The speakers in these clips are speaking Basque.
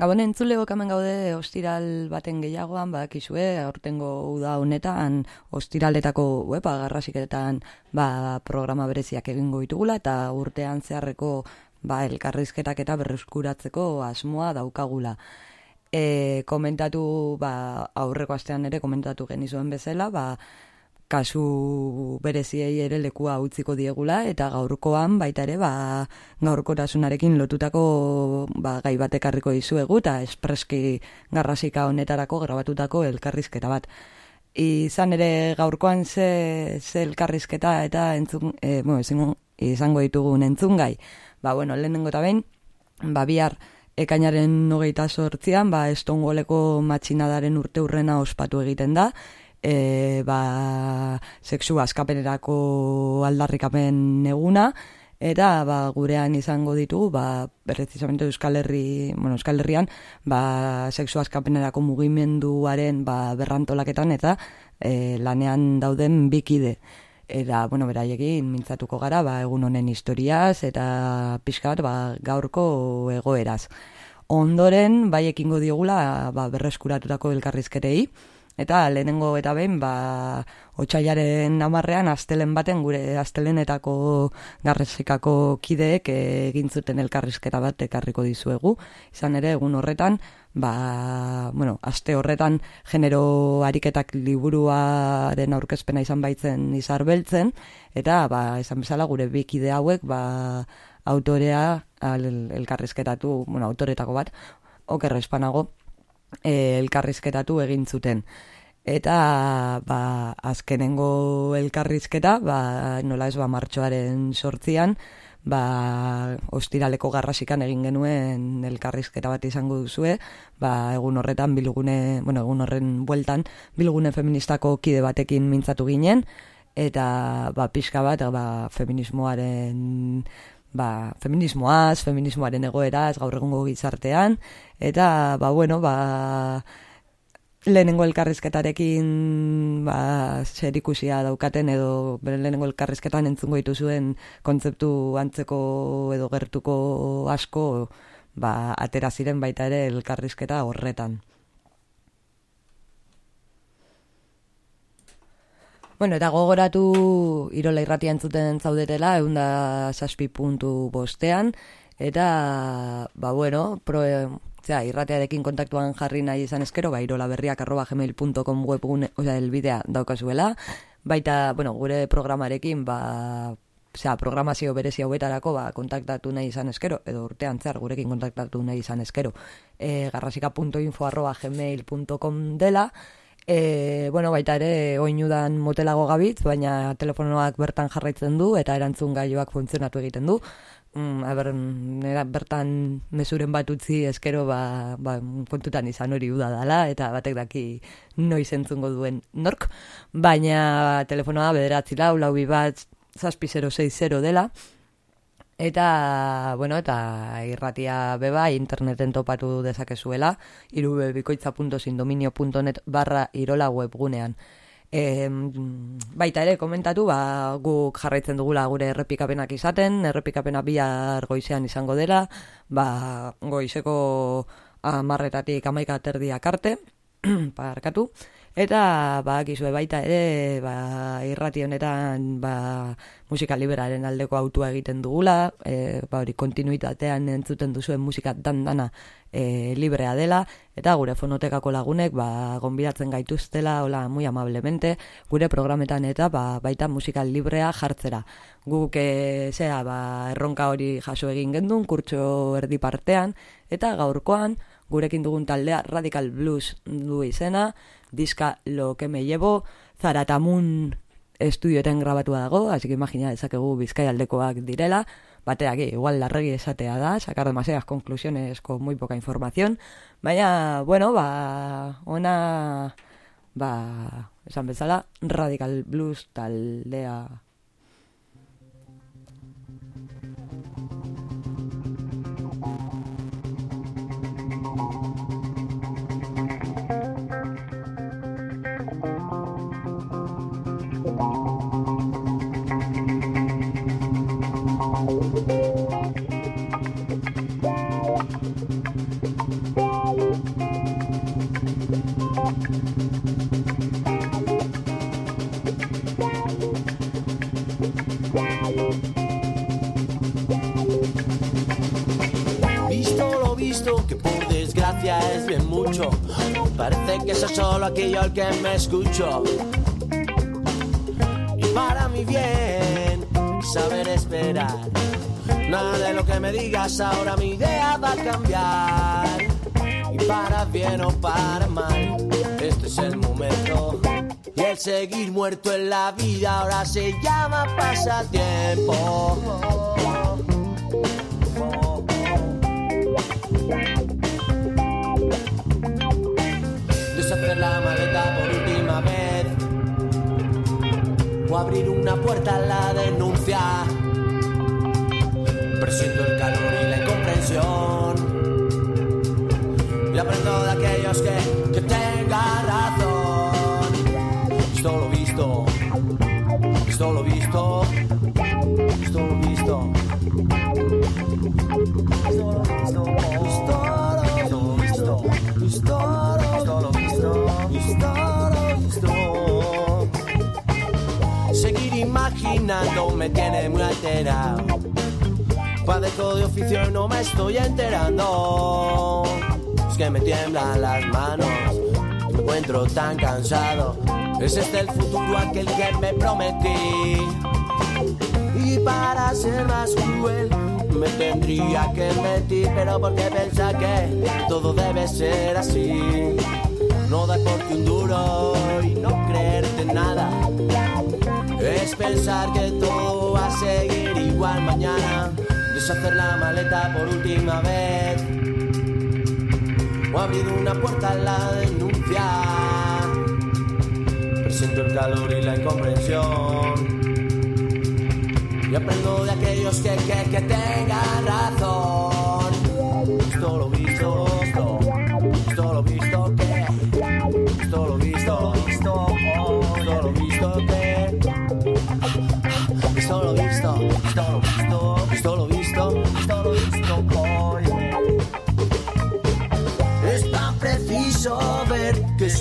Gabon entzuleo kamen gaude ostiral baten gehiagoan, bakizue, aurtengo uda honetan, ostiraletako uepa garrasiketan ba, programa bereziak egingo ditugula, eta urtean zeharreko ba, elkarrizketak eta berreskuratzeko asmoa daukagula. E, komentatu, ba, aurreko astean ere komentatu genizuen bezala, ba, kasu bereziei ere lekua utziko diegula eta gaurkoan baita ere ba gaurkorasunarekin lotutako ba gai bat ekarriko dizuegu eta espreski garrasika honetarako grabatutako elkarrizketa bat. Izan ere gaurkoan ze, ze elkarrizketa eta entzun e, bueno, izango ditugun entzungai. Ba bueno lehenengo ta behin ba bihar ekainaren 28an ba estongoleko matxinadaren urte urrena ospatu egiten da e, ba, sexu askapenerako aldarrikapen eguna, eta ba, gurean izango ditu, ba, berrezizamente Euskal, Herri, bueno, Euskal Herrian, ba, sexu askapenerako mugimenduaren ba, berrantolaketan, eta e, lanean dauden bikide. Eta, bueno, beraiekin mintzatuko gara, ba, egun honen historiaz, eta pixka bat, ba, gaurko egoeraz. Ondoren, bai ekingo diogula, ba, berreskuratutako elkarrizketei, Eta lehenengo eta behin, ba, otxailaren amarrean, astelen baten, gure astelenetako garrezikako kideek egin zuten elkarrizketa bat ekarriko dizuegu. Izan ere, egun horretan, ba, bueno, aste horretan genero ariketak liburuaren aurkezpena izan baitzen izar beltzen, eta, ba, izan bezala, gure bikide hauek, ba, autorea elkarrizketatu, bueno, autoretako bat, okerrespanago, e, elkarrizketatu egin zuten. Eta ba, azkenengo elkarrizketa, ba, nola ez ba, martxoaren sortzian, ba, ostiraleko garrasikan egin genuen elkarrizketa bat izango duzue, ba, egun horretan bilgune, bueno, egun horren bueltan, bilgune feministako kide batekin mintzatu ginen, eta ba, pixka bat, ba, feminismoaren ba, feminismoaz, feminismoaren egoeraz, gaur egungo gizartean, eta, ba, bueno, ba, lehenengo elkarrizketarekin ba, zer ikusia daukaten edo lehenengo elkarrizketan entzungo dituzuen kontzeptu antzeko edo gertuko asko ba, atera ziren baita ere elkarrizketa horretan. Bueno, eta gogoratu irola irratia entzuten zaudetela, egun da saspi puntu bostean, eta, ba, bueno, pro, zera, irratearekin kontaktuan jarri nahi izan eskero, ba, irola berriak arroba gmail.com webgune, oza, elbidea daukazuela, baita, bueno, gure programarekin, ba, Osea, programazio berezi hauetarako ba, kontaktatu nahi izan eskero, edo urtean zer gurekin kontaktatu nahi izan eskero, e, garrasika.info arroba gmail.com dela, E, bueno, baita ere, oinudan motelago gabitz, baina telefonoak bertan jarraitzen du, eta erantzun gaioak funtzionatu egiten du. Mm, aber, nera, bertan mesuren bat utzi eskero ba, ba, kontutan izan hori uda dela, eta batek daki noiz entzungo duen nork. Baina telefonoa bederatzi lau, lau bat, zazpi 060 dela, Eta, bueno, eta irratia beba interneten topatu dezakezuela, irubebikoitza.sindominio.net barra irola webgunean. E, baita ere, komentatu, ba, guk jarraitzen dugula gure errepikapenak izaten, errepikapena bihar goizean izango dela, ba, goizeko amarretatik amaika terdiak arte, parkatu, Eta ba gizue baita ere ba, irrati honetan ba, musika liberaren aldeko autua egiten dugula, e, ba hori kontinuitatean entzuten duzuen musika dandana e, librea dela eta gure fonotekako lagunek ba gonbidatzen gaituztela hola muy amablemente gure programetan eta ba, baita musika librea jartzera. Guk e, ba, erronka hori jaso egin gendun kurtso erdi partean eta gaurkoan gurekin dugun taldea Radical Blues du izena, diska lo que me llevo, Zaratamun estudioetan grabatua dago, así que imagina dezakegu bizkai aldekoak direla, bateak igual larregi esatea da, sacar demasiadas conclusiones con muy poca información, baina, bueno, ba, ona, ba, esan bezala, Radical Blues taldea es bien mucho. Parece que eso solo aquello al que me escucho. Y para mi bien, saber esperar. Nada de lo que me digas ahora mi idea va a cambiar. Y para bien o para mal, este es el momento. Y el seguir muerto en la vida ahora se llama pasatiempo. La maleta por última vez o abrir una puerta a la denuncia. Presiento el calor y la incomprensión y aprendo de aquellos que, que tengan razón. Esto lo visto, esto lo visto, esto lo visto. Esto lo visto, esto lo visto, esto lo visto. Seguir imaginando me tiene muy alterado. Padezco de oficio no me estoy enterando. Es que me tiemblan las manos, me encuentro tan cansado. Es este el futuro aquel que me prometí. Y para ser más cruel, me tendría que mentir, pero porque pensar que todo debe ser así no da porque un duro y no creerte nada. Es pensar que todo va a seguir igual mañana, deshacer la maleta por última vez, o abrir una puerta a la denuncia. Presento el calor y la incomprensión. Y aprendo de aquellos que, que, que tengan razón. Esto lo visto,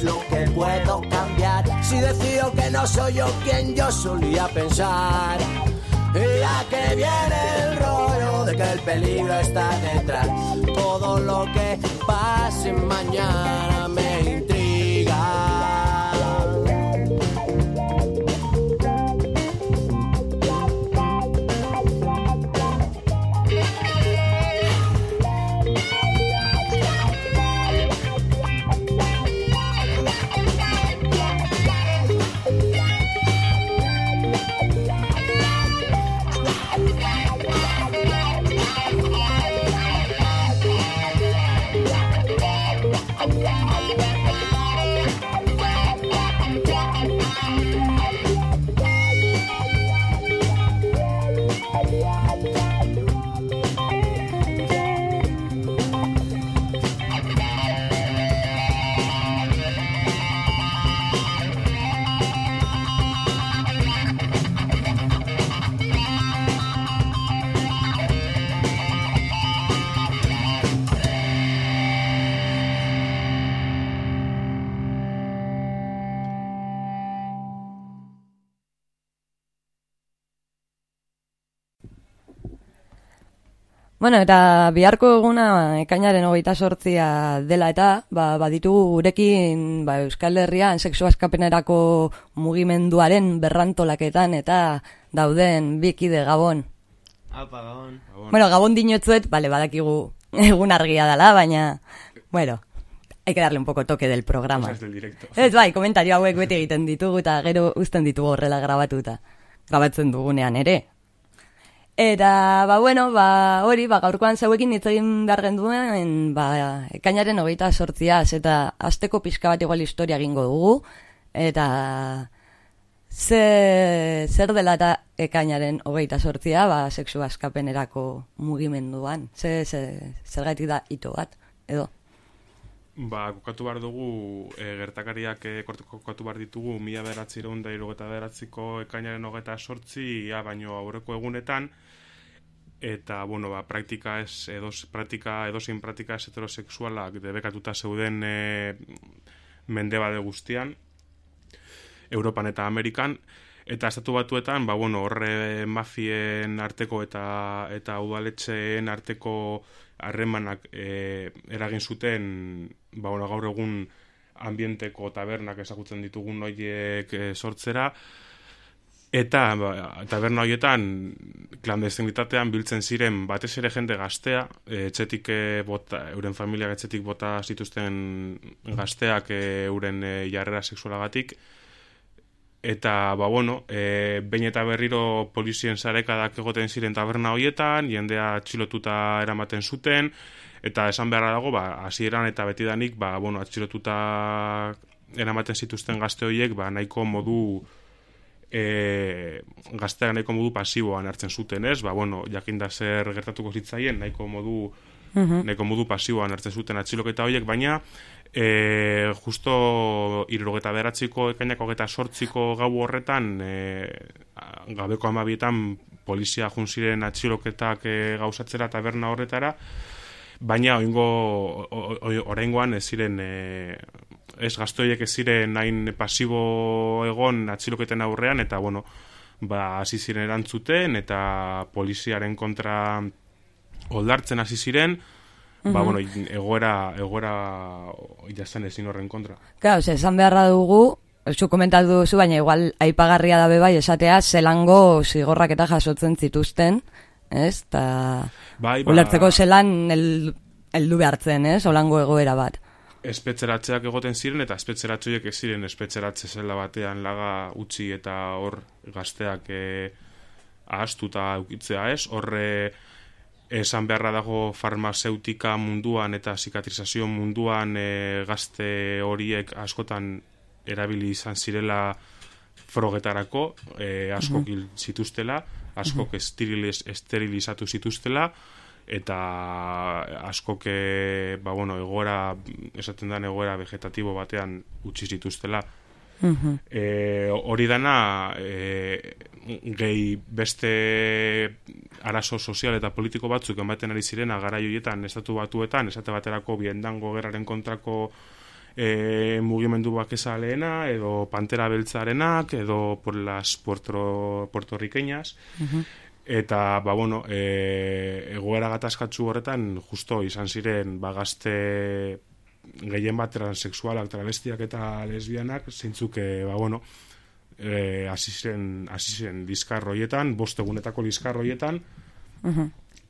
lo que puedo cambiar si decido que no soy yo quien yo solía pensar. Y ya que viene el rollo de que el peligro está detrás, todo lo que pase mañana me Bueno, eta biharko eguna ekainaren hogeita sortzia dela eta ba, baditu gurekin ba, Euskal Herrian seksu askapenerako mugimenduaren berrantolaketan eta dauden bikide gabon. Apa, gabon. Bueno, gabon dinotzuet, bale, badakigu egun argia dela, baina, bueno, hay que darle un poco toque del programa. Cosas del directo. Ez bai, komentario hauek beti egiten ditugu eta gero uzten ditugu horrela grabatuta. Grabatzen dugunean ere. Eta, ba, bueno, ba, hori, ba, gaurkoan zeuekin hitz egin behar genduen, ba, ekainaren hogeita sortziaz, eta azteko pixka bat igual historia egingo dugu, eta ze, zer dela eta ekainaren hogeita sortzia, ba, seksu askapenerako mugimenduan, ze, ze, zer gaitik da ito bat, edo? Ba, kokatu behar dugu, e, gertakariak e, kokatu behar ditugu, mila beratzireun da irugeta beratziko ekainaren hogeta sortzi, ja, baino aurreko egunetan, eta, bueno, ba, praktika ez, edos, praktika, edozein praktika ez heterosexualak debekatuta zeuden e, mende bade guztian, Europan eta Amerikan, eta estatu batuetan, ba, bueno, horre mafien arteko eta eta udaletxeen arteko harremanak e, eragin zuten, ba, bueno, gaur egun ambienteko tabernak ezagutzen ditugun horiek e, sortzera, Eta ba, taberna horietan klandestinitatean biltzen ziren batez ere jende gaztea, etxetik e, bota, euren familiak etxetik bota zituzten gazteak e, euren e, jarrera sexualagatik, Eta, ba, bueno, e, behin eta berriro polizien zarekadak egoten ziren taberna horietan, jendea atxilotuta eramaten zuten, eta esan beharra dago, ba, hasieran eta betidanik, ba, bueno, atxilotuta eramaten zituzten gazte horiek, ba, nahiko modu e, gazteak nahiko modu pasiboan hartzen zuten, ez? Ba, bueno, jakinda zer gertatuko zitzaien, nahiko modu nahiko modu pasiboan hartzen zuten atxiloketa horiek, baina e, justo irrogeta beratziko ekainako geta sortziko gau horretan e, gabeko amabietan polizia jun ziren atxiloketak e, gauzatzera taberna horretara baina oingo oraingoan ez ziren e, ez gaztoiek ez ziren hain pasibo egon atxiloketen aurrean eta bueno ba hasi ziren erantzuten eta poliziaren kontra oldartzen hasi ziren ba, bueno, egoera, egoera jazten ezin horren kontra. Claro, ze, esan beharra dugu, zu komentatu duzu, baina igual aipagarria da bai esatea, zelango zigorrak eta jasotzen zituzten, ez? Ta, Bai, ba- ulertzeko zelan el, eldu behartzen, ez? Olango egoera bat. Espetzeratzeak egoten ziren eta espetzeratxoiek ez ziren espetzeratze zela batean laga utzi eta hor gazteak e, ahastuta ukitzea ez, horre esan beharra dago farmazeutika munduan eta zikatrizazio munduan e, gazte horiek askotan erabili izan zirela frogetarako, e, askok hil zituztela, askok esteriliz, esterilizatu zituztela, eta askok e, ba, bueno, egoera, esaten den egoera vegetatibo batean utzi zituztela. E, hori dana e, gehi beste arazo sozial eta politiko batzuk ematen ari ziren garai horietan estatu batuetan, esate baterako biendango gerraren kontrako e, mugimendu bakeza lehena, edo pantera beltzarenak, edo por las puerto, puertorriqueñas, eta ba bueno, e, egoera gatazkatzu horretan justo izan ziren ba gazte gehien bat transexualak, travestiak eta lesbianak, zeintzuk e, ba bueno, eh hasi zen hasi zen liskar hoietan, bost egunetako liskar hoietan,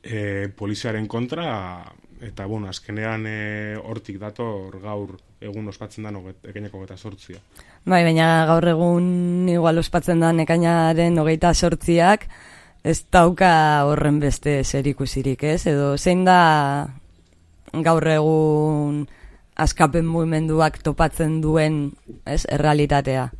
e, poliziaren kontra eta bueno, azkenean e, hortik dator gaur egun ospatzen da ekeneko eta sortzia. Bai, baina gaur egun igual ospatzen da ekainaren hogeita sortziak, ez dauka horren beste zer ikusirik, ez? Edo zein da gaur egun askapen mugimenduak topatzen duen, ez, errealitatea.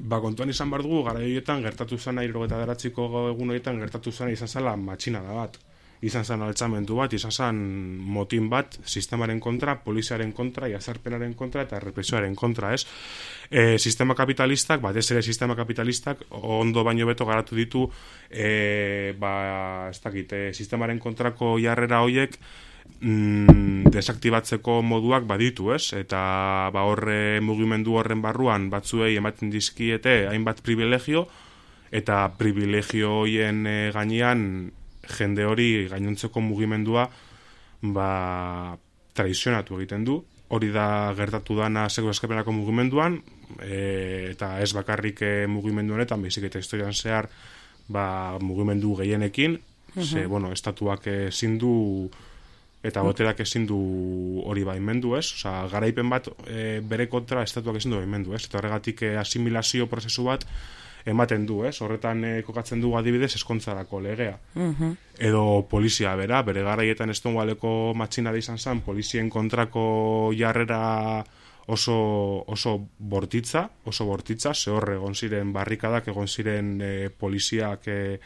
ba, kontuan izan behar dugu, gara gertatu zana, irrogeta deratziko egun horietan gertatu zana izan zela matxina da bat. Izan zen altzamendu bat, izan zen motin bat, sistemaren kontra, poliziaren kontra, jazarpenaren kontra eta represioaren kontra, ez? E, sistema kapitalistak, bat ez ere sistema kapitalistak, ondo baino beto garatu ditu, e, ba, ez dakit, e, sistemaren kontrako jarrera hoiek, mm, desaktibatzeko moduak baditu, ez? Eta ba horre mugimendu horren barruan batzuei ematen dizkiete hainbat privilegio eta privilegio hoien e, gainean jende hori gainontzeko mugimendua ba traizionatu egiten du. Hori da gertatu dana segu eskapenako mugimenduan e, eta ez bakarrik e, mugimendu honetan, baizik eta historian zehar ba, mugimendu gehienekin, ze, bueno, estatuak ezin du eta boterak ezin du hori baimendu, ez? Osa, garaipen bat e, bere kontra estatuak ezin du baimendu, ez? Eta horregatik e, asimilazio prozesu bat ematen du, ez? Horretan e, kokatzen du adibidez eskontzarako legea. Edo polizia bera, bere garaietan estongualeko matxinari izan zen, polizien kontrako jarrera oso, oso bortitza, oso bortitza, ze horre egon ziren barrikadak, egon ziren e, poliziak, e,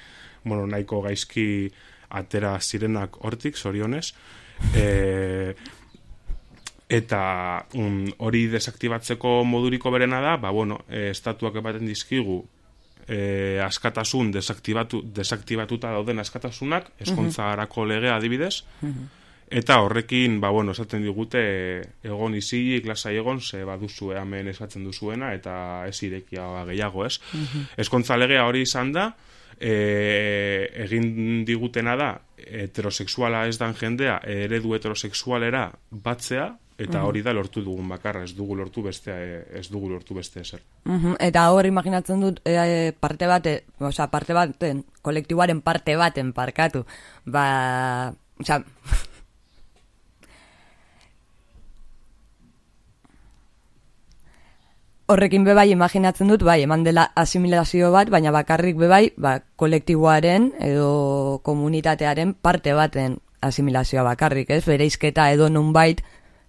bueno, nahiko gaizki atera zirenak hortik, zorionez, e, eta um, hori desaktibatzeko moduriko berena da, ba, bueno, e, estatuak ematen dizkigu e, askatasun desaktibatu, desaktibatuta dauden askatasunak, eskontza harako legea adibidez, eta horrekin, ba, bueno, esaten digute egon izi, klasa egon, ze baduzu hemen esatzen duzuena, eta ez irekia gehiago, ez? Eskontza legea hori izan da, e, egin digutena da heterosexuala ez dan jendea eredu heterosexualera batzea eta hori da lortu dugun bakarra ez dugu lortu bestea ez dugu lortu beste eser. Eta hor imaginatzen dut e, parte bate, osea parte baten, kolektiboaren parte baten parkatu. Ba, osea Horrekin bebai imaginatzen dut, bai, eman dela asimilazio bat, baina bakarrik bebai, ba, kolektiboaren edo komunitatearen parte baten asimilazioa bakarrik, ez? Bereizketa edo nunbait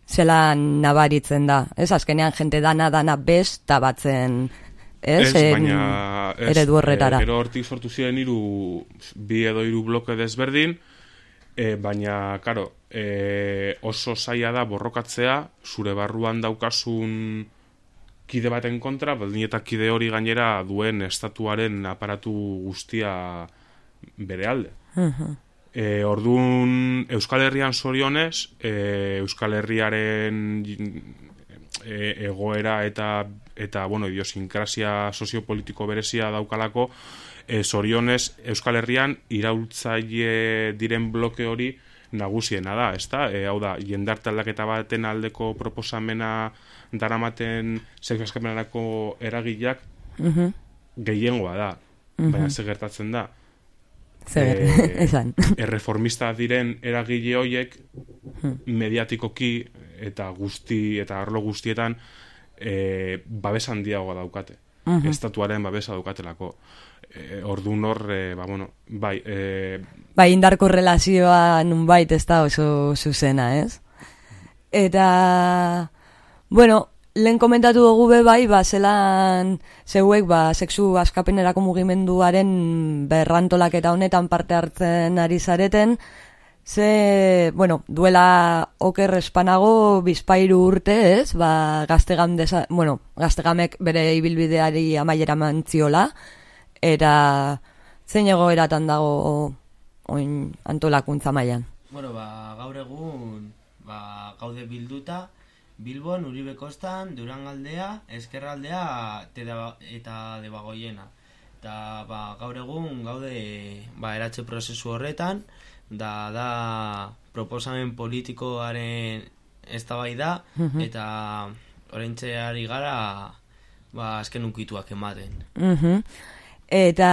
zela nabaritzen da, ez? Azkenean jente dana dana besta batzen, ez? Ez, baina ez, eredu horretara. E, gero hortik sortu ziren hiru bi edo hiru bloke desberdin, e, baina, karo, e, oso zaila da borrokatzea, zure barruan daukasun kide baten kontra, baldin eta kide hori gainera duen estatuaren aparatu guztia bere alde. E, orduan, Euskal Herrian zorionez, e, Euskal Herriaren e, egoera eta eta bueno, idiosinkrasia soziopolitiko berezia daukalako, e, zorionez Euskal Herrian iraultzaile diren bloke hori nagusiena da, ezta? E, hau da, jendarte aldaketa baten aldeko proposamena daramaten sexu eragileak Mhm. gehiengoa da. Baina ze gertatzen da. Zer, Eh, esan. erreformista diren eragile hoiek mediatikoki eta guzti eta arlo guztietan e, babes handiagoa daukate. Estatuaren babesa daukatelako. E, ordun hor, e, ba, bueno, bai, e, Bai, indarko relazioa nunbait ez da oso zuzena, ez? Eta, bueno, lehen komentatu dugu be bai, ba, zelan zeuek, ba, sexu askapenerako mugimenduaren berrantolaketa honetan parte hartzen ari zareten, ze, bueno, duela oker espanago bizpairu urte, ez? Ba, gaztegam desa, bueno, gaztegamek bere ibilbideari amaiera mantziola, eta zein egoeratan dago oin antolakuntza mailan. Bueno, ba, gaur egun ba, gaude bilduta Bilbon, Uribe Kostan, Durangaldea, Eskerraldea eta Debagoiena. Eta ba, gaur egun gaude ba, eratze prozesu horretan, da da proposamen politikoaren eztabaida eta orentzeari gara ba, azken ukituak ematen. Eta...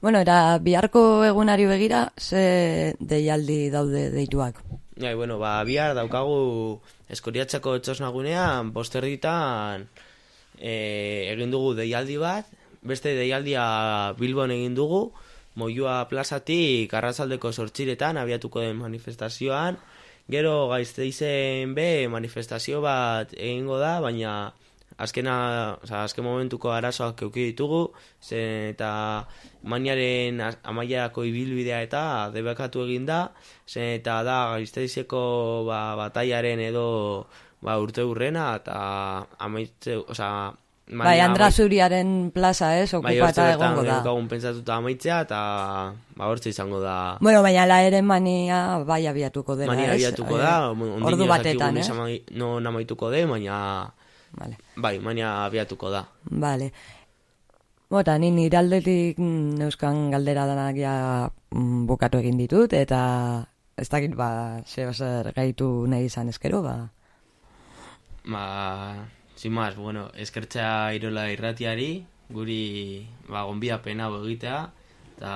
Bueno, eta biharko egunari begira, ze deialdi daude deituak. Bai, bueno, ba, bihar daukagu eskoriatzako txosnagunean, posterritan e, egin dugu deialdi bat, beste deialdia Bilbon egin dugu, Moiua plazatik arrazaldeko sortxiretan abiatuko den manifestazioan, gero gaizteizen be manifestazio bat egingo da, baina azkena, oza, azken momentuko arazoak euki ditugu, ze, eta maniaren amaierako ibilbidea eta debekatu egin da, ze, eta da gaizteizeko ba, bataiaren edo ba, urte urrena, eta amaitze, oza, Bai, Andra Zuriaren plaza, ez, bai, okupata hortze bertan egongo da. daukagun pentsatuta amaitzea, eta ba, hortze izango da Bueno, baina la ere mania bai abiatuko dela, mania ez? abiatuko Eh, da, ondino Ordu batetan, ez eh? no namaituko de, baina Vale. bai, mania abiatuko da. Vale. Bota, ni nire aldetik mm, neuskan galdera danak ja mm, bukatu egin ditut, eta ez dakit, ba, zer gaitu nahi izan eskero, ba. Ba, sin más, bueno, eskertzea irola irratiari, guri ba, gonbia pena egitea, eta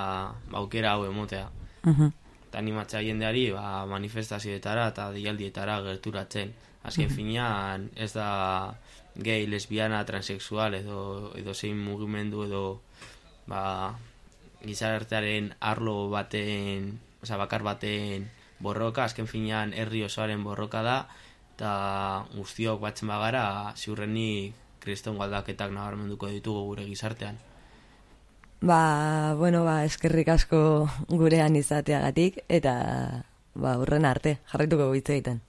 ba, aukera hau emotea. Mhm. Eta animatzea jendeari ba, manifestazioetara eta dialdietara gerturatzen. Azken finean ez da gay, lesbiana, transexual edo, edo zein mugimendu edo ba, gizartearen arlo baten, oza, bakar baten borroka, azken finean herri osoaren borroka da, eta guztiok batzen bagara, ziurrenik kriston aldaketak nabarmenduko ditugu gure gizartean. Ba, bueno, ba, eskerrik asko gurean izateagatik, eta ba, urren arte, jarraituko hitz egiten.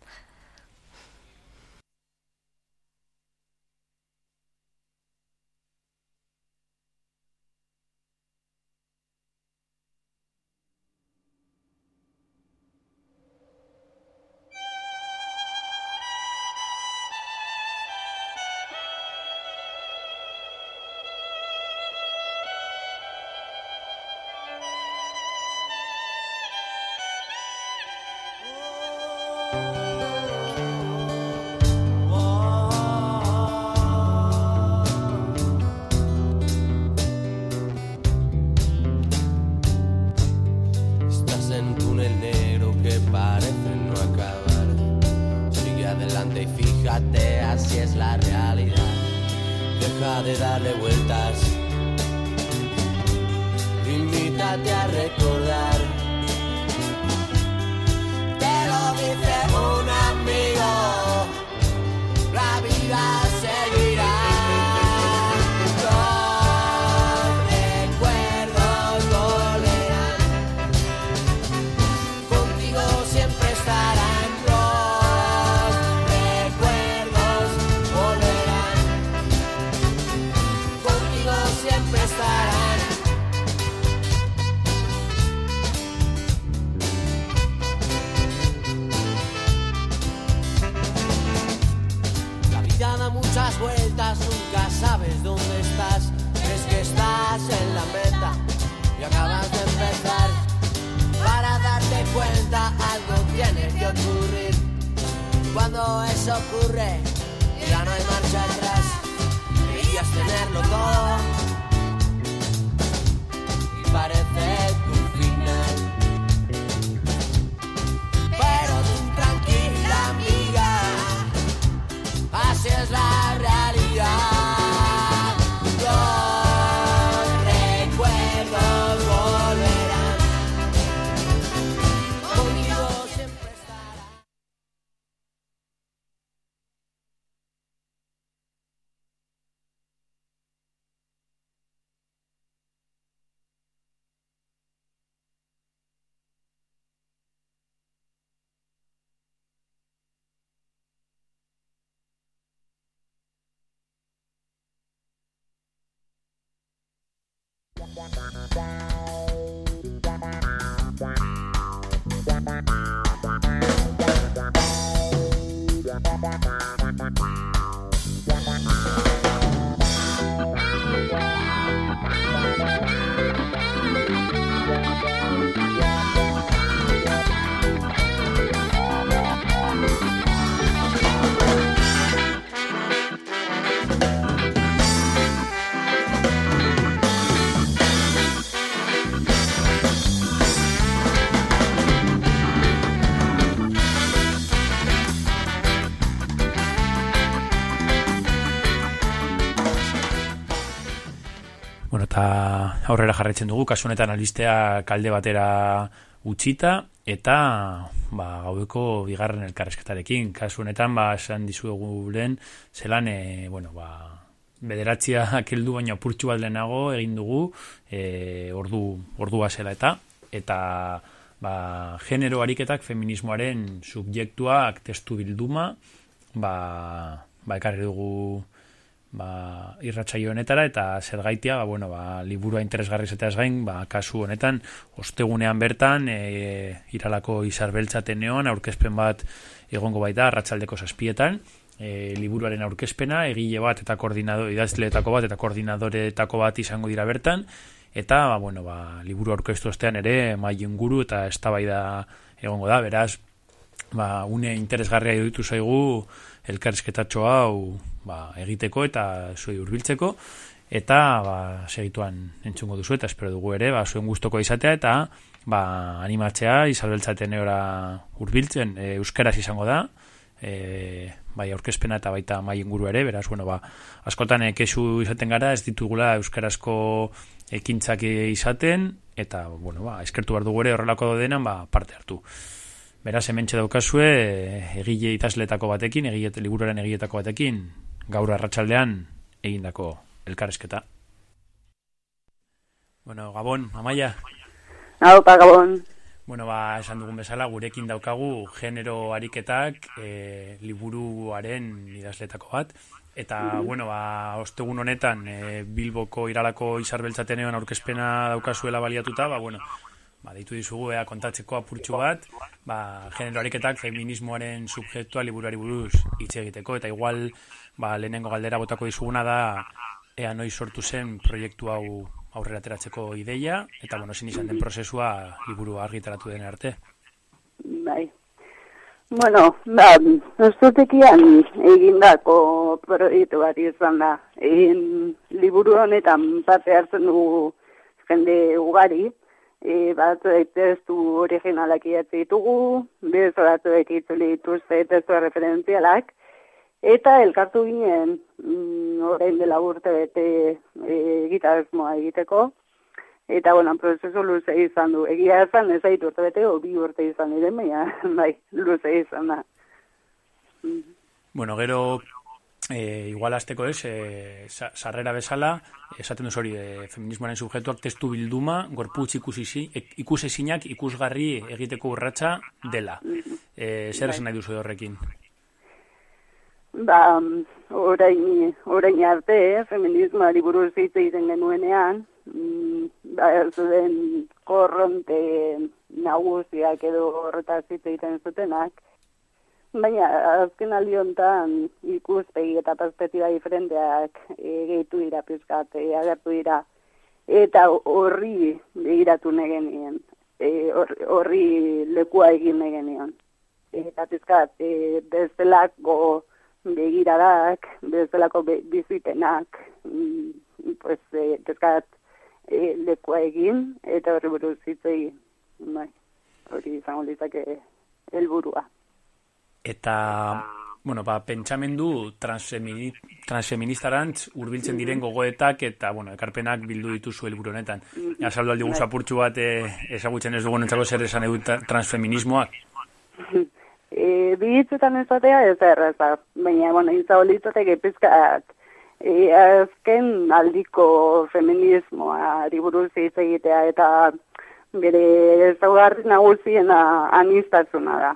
Aurrera jarraitzen dugu, kasu honetan albistea kalde batera utzita, eta ba, gaudeko bigarren elkarrezketarekin. Kasu honetan, ba, esan dizuegu lehen, zelan, e, bueno, ba, bederatzia akeldu baina purtsu bat lehenago egin dugu, e, ordu, ordua zela eta, eta ba, genero ariketak feminismoaren subjektuak testu bilduma, ba, ba ekarri dugu ba, irratsaio honetara eta zer gaitia, ba, bueno, ba, liburua interesgarri zeteaz gain, ba, kasu honetan, ostegunean bertan, e, iralako izarbeltzaten neon, aurkezpen bat egongo baita, arratsaldeko zazpietan, e, liburuaren aurkezpena, egile bat eta koordinador, idazleetako bat eta koordinadoretako bat izango dira bertan, eta, ba, bueno, ba, liburu aurkeztu ostean ere, mai inguru eta eztabaida egongo da, beraz, ba, une interesgarria iruditu zaigu, elkarrizketatxo hau ba, egiteko eta zuei hurbiltzeko eta ba, segituan entzungo duzu eta espero dugu ere ba, zuen gustoko izatea eta ba, animatzea izalbeltzaten eora hurbiltzen e, euskaraz izango da e, bai aurkezpena eta baita mai inguru ere, beraz, bueno, ba, askotan ekesu izaten gara, ez ditugula euskarazko ekintzak izaten, eta, bueno, ba, eskertu behar dugu ere horrelako denan, ba, parte hartu. Beraz, hemen daukazue egile itazletako batekin, egile liburuaren egiletako batekin, gaur arratsaldean egindako elkarrezketa. Bueno, Gabon, Amaia. Hau, pa, Gabon. Bueno, ba, esan dugun bezala, gurekin daukagu genero ariketak e, liburuaren idazletako bat. Eta, mm -hmm. bueno, ba, ostegun honetan, e, Bilboko iralako izarbeltzatenean aurkezpena daukazuela baliatuta, ba, bueno, ba, ditu dizugu ea kontatzeko apurtxu bat, ba, genero ariketak feminismoaren subjektua liburuari buruz hitz egiteko, eta igual ba, lehenengo galdera botako dizuguna da ea noi sortu zen proiektu hau aurrera ateratzeko ideia, eta bueno, zin izan den prozesua liburu argitaratu den arte. Bai. Bueno, ba, nostotekian egindako proiektu bat izan da. Egin liburu honetan parte hartzen dugu jende ugari, e, batzuek testu originalak iatzi ditugu, bez batzuek itzuli dituzte testu referentzialak, eta elkartu ginen mm, orain dela urte bete e, egiteko, eta bueno, prozesu luze izan du. Egia ezan, ez aitu urte bete, o bi urte izan diren, baina bai, luze izan da. Bueno, gero e, igual azteko ez, e, sarrera bezala, esaten duz hori, e, feminismoaren subjetuak testu bilduma, gorputz ikusi, ikusesinak ikusgarri egiteko urratsa dela. E, zer esan nahi duzu horrekin? Ba, orain, orain arte, eh, feminismoari buruz hitz egiten genuenean, mm, ba, zuden korronte nagusiak edo horretaz hitz egiten zutenak, Baina, azken aliontan ikuspegi eta perspektiba diferenteak e, gehitu dira pizkat, e, agertu dira. Eta horri begiratu negenien, e, horri lekua egin negenien. Eta pizkat, e, bezalako begiradak, bezalako be, bizitenak, mm, pues, e, pizkat, e, lekua egin, eta horri buruz hitzei, bai, hori izango litzake helburua eta bueno, ba, pentsamendu transfemini, transfeministarantz urbiltzen diren gogoetak eta bueno, ekarpenak bildu dituzu helburu honetan. Ja saldo aldi guzapurtxu bat eh, ezagutzen ez dugun entzako zer esan edu transfeminismoak? E, Bihitzetan ez batea ez erraza, baina, bueno, izau litzatek epizkat e, azken aldiko feminismoa riburuz hitz egitea eta bere ezaugarri nagusiena anistazuna da,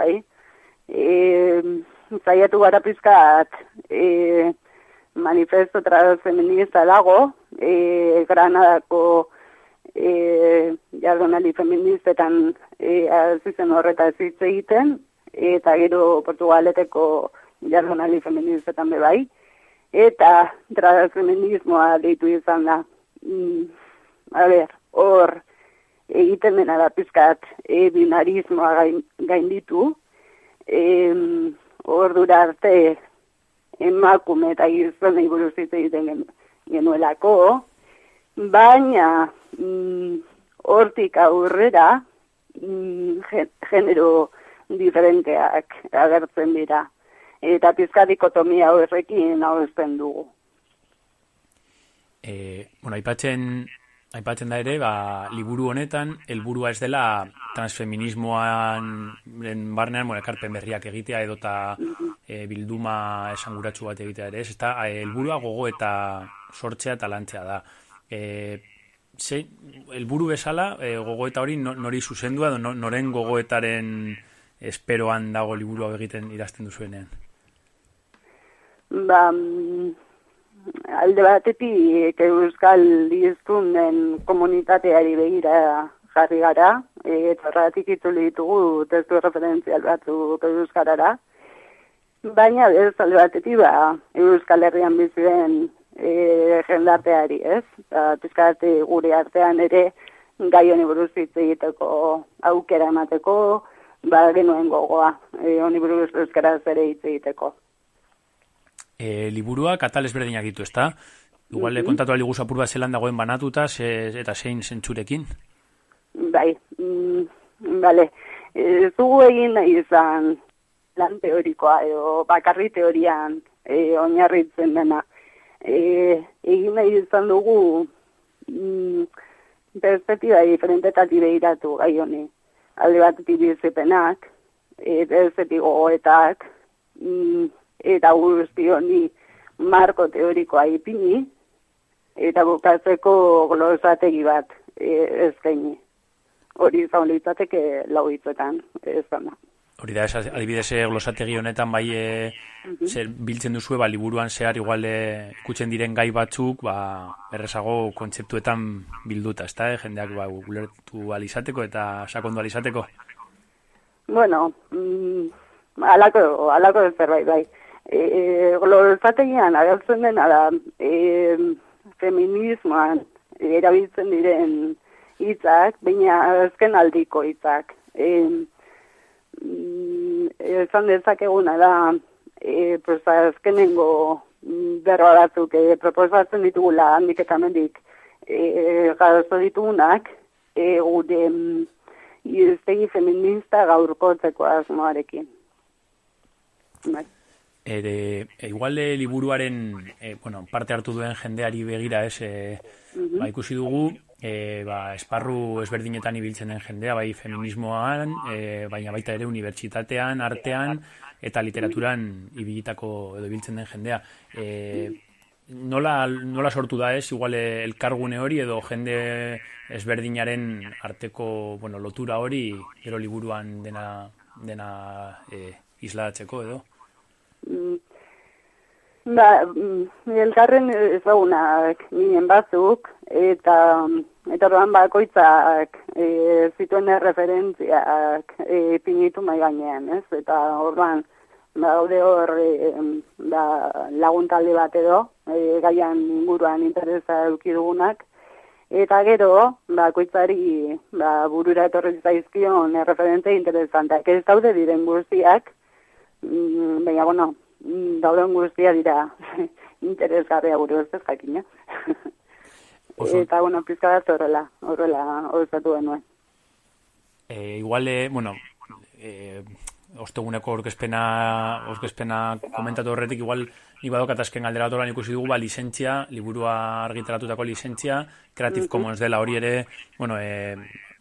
bai? E, zaiatu gara pizkat e, manifesto transfeminista dago, e, Granadako e, jardunali feministetan e, azizen horreta hitz egiten, eta gero Portugaleteko jardunali feministetan bebai, eta transfeminismoa deitu izan da. Mm, a ber, hor, egiten dena da pizkat e, binarismoa gain, gainditu, em, ordura arte emakume eta gizon buruz hitz egiten genuelako, baina mm, hortik aurrera mm, genero diferenteak agertzen dira. Eta pizkadikotomia horrekin hau dugu. E, bueno, aipatzen, aipatzen da ere, ba, liburu honetan, helburua ez dela transfeminismoan barnean, bueno, ekarpen berriak egitea edota e, bilduma esanguratsu bat egitea ere, ez? Eta helburua gogo eta sortzea eta lantzea da. E, ze, helburu bezala, e, gogoeta hori nori zuzendua, noren gogoetaren esperoan dago liburua egiten irazten duzuenean? Ba, alde batetik euskal den komunitateari begira jarri gara, e, eta horretik itzuli ditugu testu referentzial batzuk euskarara, baina ez alde batetik ba, euskal herrian biziren e, jendarteari, ez? Eta pizkate gure artean ere gai honi buruz hitz egiteko aukera emateko, ba genuen gogoa, e, honi buruz euskaraz ere hitz egiteko e, liburua katal ezberdinak ditu, ezta? Igual le kontatu ali guzu apurba zelan dagoen banatuta ze, eta zein zentzurekin? Bai, mm, bale. E, zugu egin nahi izan lan teorikoa edo bakarri teorian e, oinarritzen dena. E, egin nahi izan dugu mm, perspektiba diferentetati behiratu gai honi. Alde bat bizipenak, e, perspektiba gogoetak, mm, eta guzti honi marko teorikoa ipini, eta bukatzeko glosategi bat e, ezkaini. Hori zaun litzateke lau hitzetan, ez da. Hori da, adibidez eh, glosategi honetan bai e, zer biltzen duzu ba, liburuan zehar igual e, ikutzen diren gai batzuk ba, errezago kontzeptuetan bilduta, ez da, jendeak ba, gulertu alizateko eta sakondu alizateko? Bueno, mm, alako, alako zerbait, bai e, globalizategian agertzen dena da e, feminismoan erabiltzen diren hitzak, baina azken aldiko hitzak. E, mm, esan dezakeguna da, e, pues, azkenengo berro batzuk e, proposatzen ditugula handik eta mendik e, gazo ditugunak, e, gure mm, iztegi feminista gaurkotzeko asmoarekin. Bai ere e, igual de liburuaren e, bueno, parte hartu duen jendeari begira ez e, ba, ikusi dugu e, ba, esparru ezberdinetan ibiltzen den jendea bai feminismoan e, baina baita ere unibertsitatean, artean eta literaturan ibilitako edo ibiltzen den jendea e, nola, nola sortu da ez igual elkargune hori edo jende ezberdinaren arteko bueno, lotura hori gero liburuan dena, dena e, islatzeko edo. Ba, mm, elkarren ezagunak nien batzuk, eta eta orduan bakoitzak e, zituen referentziak e, pinitu mai gainean, ez? Eta orduan gaude hor e, ba, laguntaldi bat edo e, gaian inguruan interesa eduki dugunak. Eta gero bakoitzari ba burura etorri zaizkion referente interesanteak. Ez daude diren guztiak mm, baina, bueno, mm, dauden guztia dira interesgarria gure ustez jakina. Eta, bueno, pizka bat horrela, horrela, horretatu genuen. E, igual, e, bueno, e, osteguneko orkespena, orkespena komentatu horretik, igual, ni badok atazken galdera bat ikusi dugu, ba, licentzia, liburua argitaratutako licentzia, Creative Commons dela hori ere, bueno, e,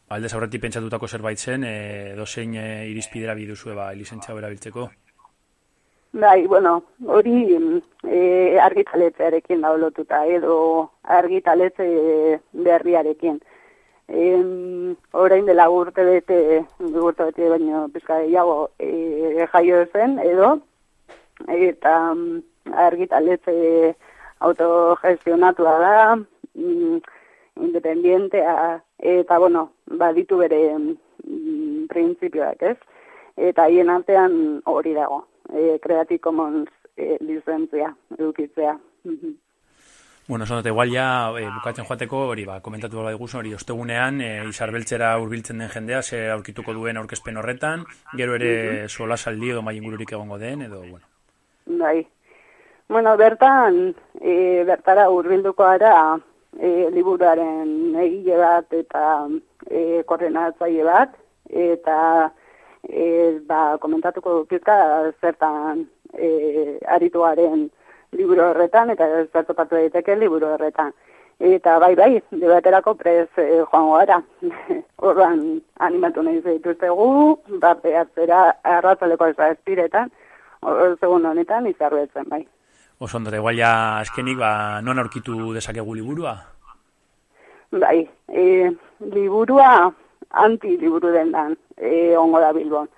alde zaurretik pentsatutako zerbait zen, e, dozein e, irizpidera biduzue, ba, licentzia bera biltzeko. Bai, bueno, hori e, argitaletzearekin da lotuta edo argitaletze berriarekin. E, orain dela urte bete, urte bete baino pizka gehiago e, jaio zen edo eta argitaletze autogestionatua da, mm, independientea eta bueno, baditu bere mm, printzipioak, ez? Eta hien artean hori dago e, Creative Commons e, licentzia edukitzea. Bueno, eso igual ya eh, bukatzen joateko hori ba komentatu bala diguzu hori ostegunean eh, Isarbeltzera hurbiltzen den jendea se aurkituko duen aurkezpen horretan, gero ere sola saldi edo mai ingururik egongo den edo bueno. Bai. Bueno, bertan eh, bertara hurbilduko ara eh, liburuaren egile bat eta eh, koordinatzaile bat eta e, ba, komentatuko pizka zertan e, arituaren liburu horretan, eta zertopatu daiteke liburu horretan. Eta bai, bai, debaterako prez eh, joango gara. Orduan animatu nahi zaituztegu, parte hartzera arratzaleko espiretan, segun honetan izarbetzen, bai. Oso ondore, igual ja azkenik, ba, non aurkitu dezakegu liburua? Bai, e, liburua anti-liburu dendan, e, ongo da Bilbon.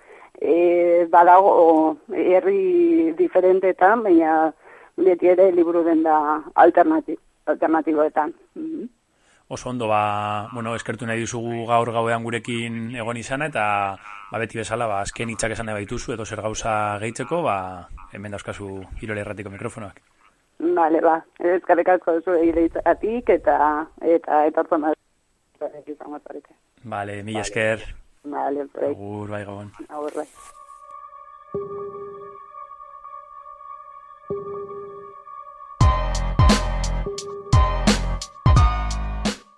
E, badago herri diferentetan, baina beti ere liburu denda alternatib, alternatiboetan. Mhm. Oso ondo, ba, bueno, eskertu nahi duzugu gaur gauean gurekin egon izana, eta ba, beti bezala, ba, azken hitzak esan baituzu, edo zer gauza gehitzeko, ba, hemen dauzkazu irole erratiko mikrofonoak. Bale, ba, ezkarek asko duzu egitzatik, eta eta eta zona izango. Bale, mila esker. Bale, bai. Agur, bai, gabon. Agur, bai.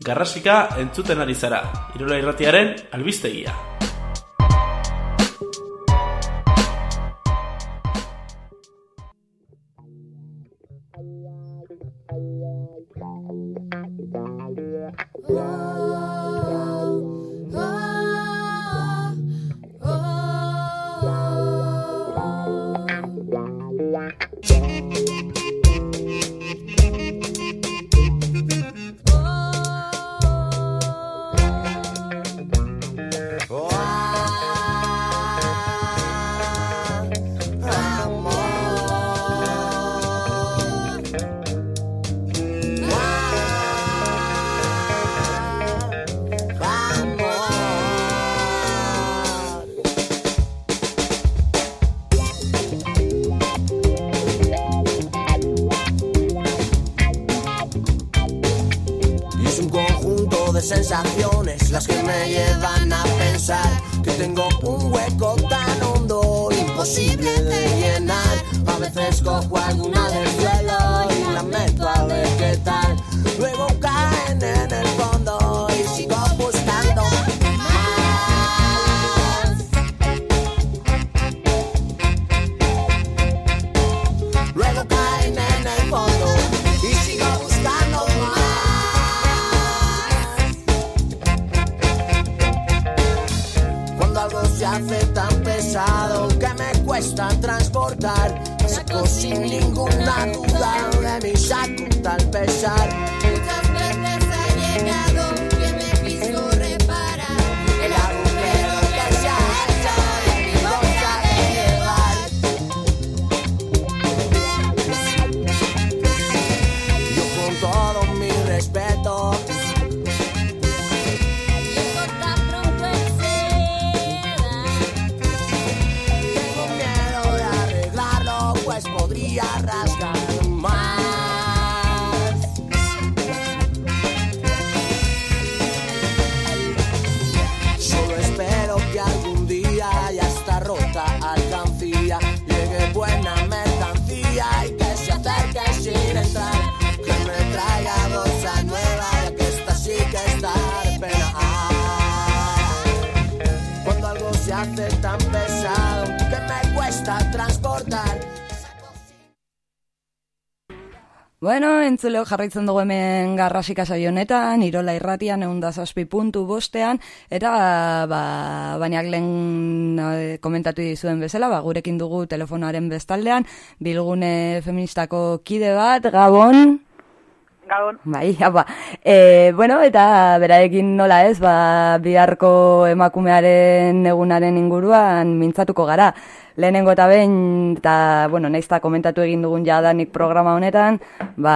Garrasika entzuten ari zara, Irola Irratiaren albistegia. Bueno, entzuleo jarraitzen dugu hemen garrasika saio honetan, Irola irratian egun zazpi puntu bostean, eta ba, baina lehen eh, komentatu dizuen bezala, ba, gurekin dugu telefonoaren bestaldean, bilgune feministako kide bat, Gabon, Gabon. Bai, apa. E, bueno, eta berarekin nola ez, ba, biharko emakumearen egunaren inguruan mintzatuko gara. Lehenengo eta behin, eta, bueno, naizta komentatu egin dugun jadanik programa honetan, ba,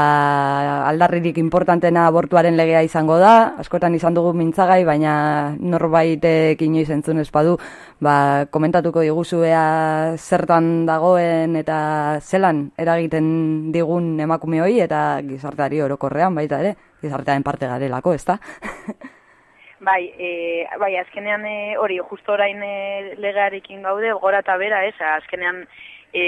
aldarririk importantena abortuaren legea izango da, askotan izan dugu mintzagai, baina norbaitek inoiz entzun espadu, ba, komentatuko diguzu ea zertan dagoen eta zelan eragiten digun emakume hori eta gizarteari orokorrean baita ere, gizartearen parte garelako, ezta? Bai, e, bai, azkenean e, hori, justo orain e, legearekin gaude, gora eta bera, ez, azkenean e,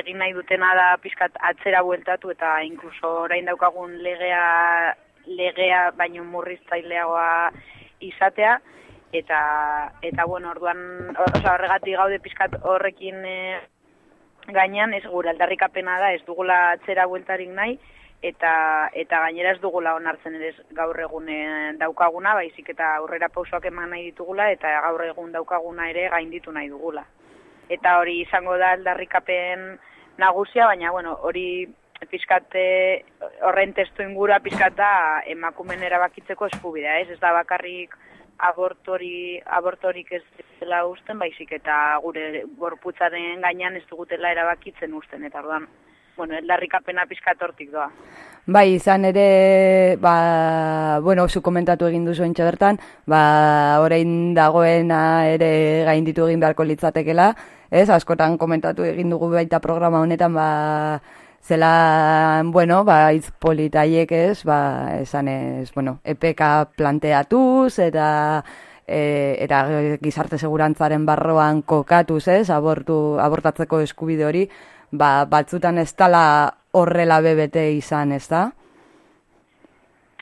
egin nahi dutena da pizkat atzera bueltatu eta inkluso orain daukagun legea, legea baino murriztaileagoa izatea, eta, eta bueno, orduan, osea, horregatik gaude pizkat horrekin e, gainean, ez gure aldarrikapena da, ez dugula atzera bueltarik nahi, eta eta gainera ez dugula onartzen ere gaur egun eh, daukaguna, baizik eta aurrera pausoak eman nahi ditugula eta gaur egun daukaguna ere gainditu nahi dugula. Eta hori izango da aldarrikapen nagusia, baina bueno, hori pizkate horren testu ingura pizkata emakumen erabakitzeko eskubidea, ez? Ez da bakarrik abortori abortorik ez dela usten, baizik eta gure gorputzaren gainean ez dugutela erabakitzen usten eta orduan bueno, larrikapena pizkat hortik doa. Bai, izan ere, ba, bueno, zu komentatu egin duzu entxe bertan, ba, orain dagoena ere gainditu egin beharko litzatekela, ez, askotan komentatu egin dugu baita programa honetan, ba, zela, bueno, ba, itz politaiek ez, ba, esan ez, bueno, EPK planteatuz, eta e, eta gizarte segurantzaren barroan kokatuz, ez, abortu, abortatzeko eskubide hori, ba, batzutan ez dala horrela bebete izan, ez da?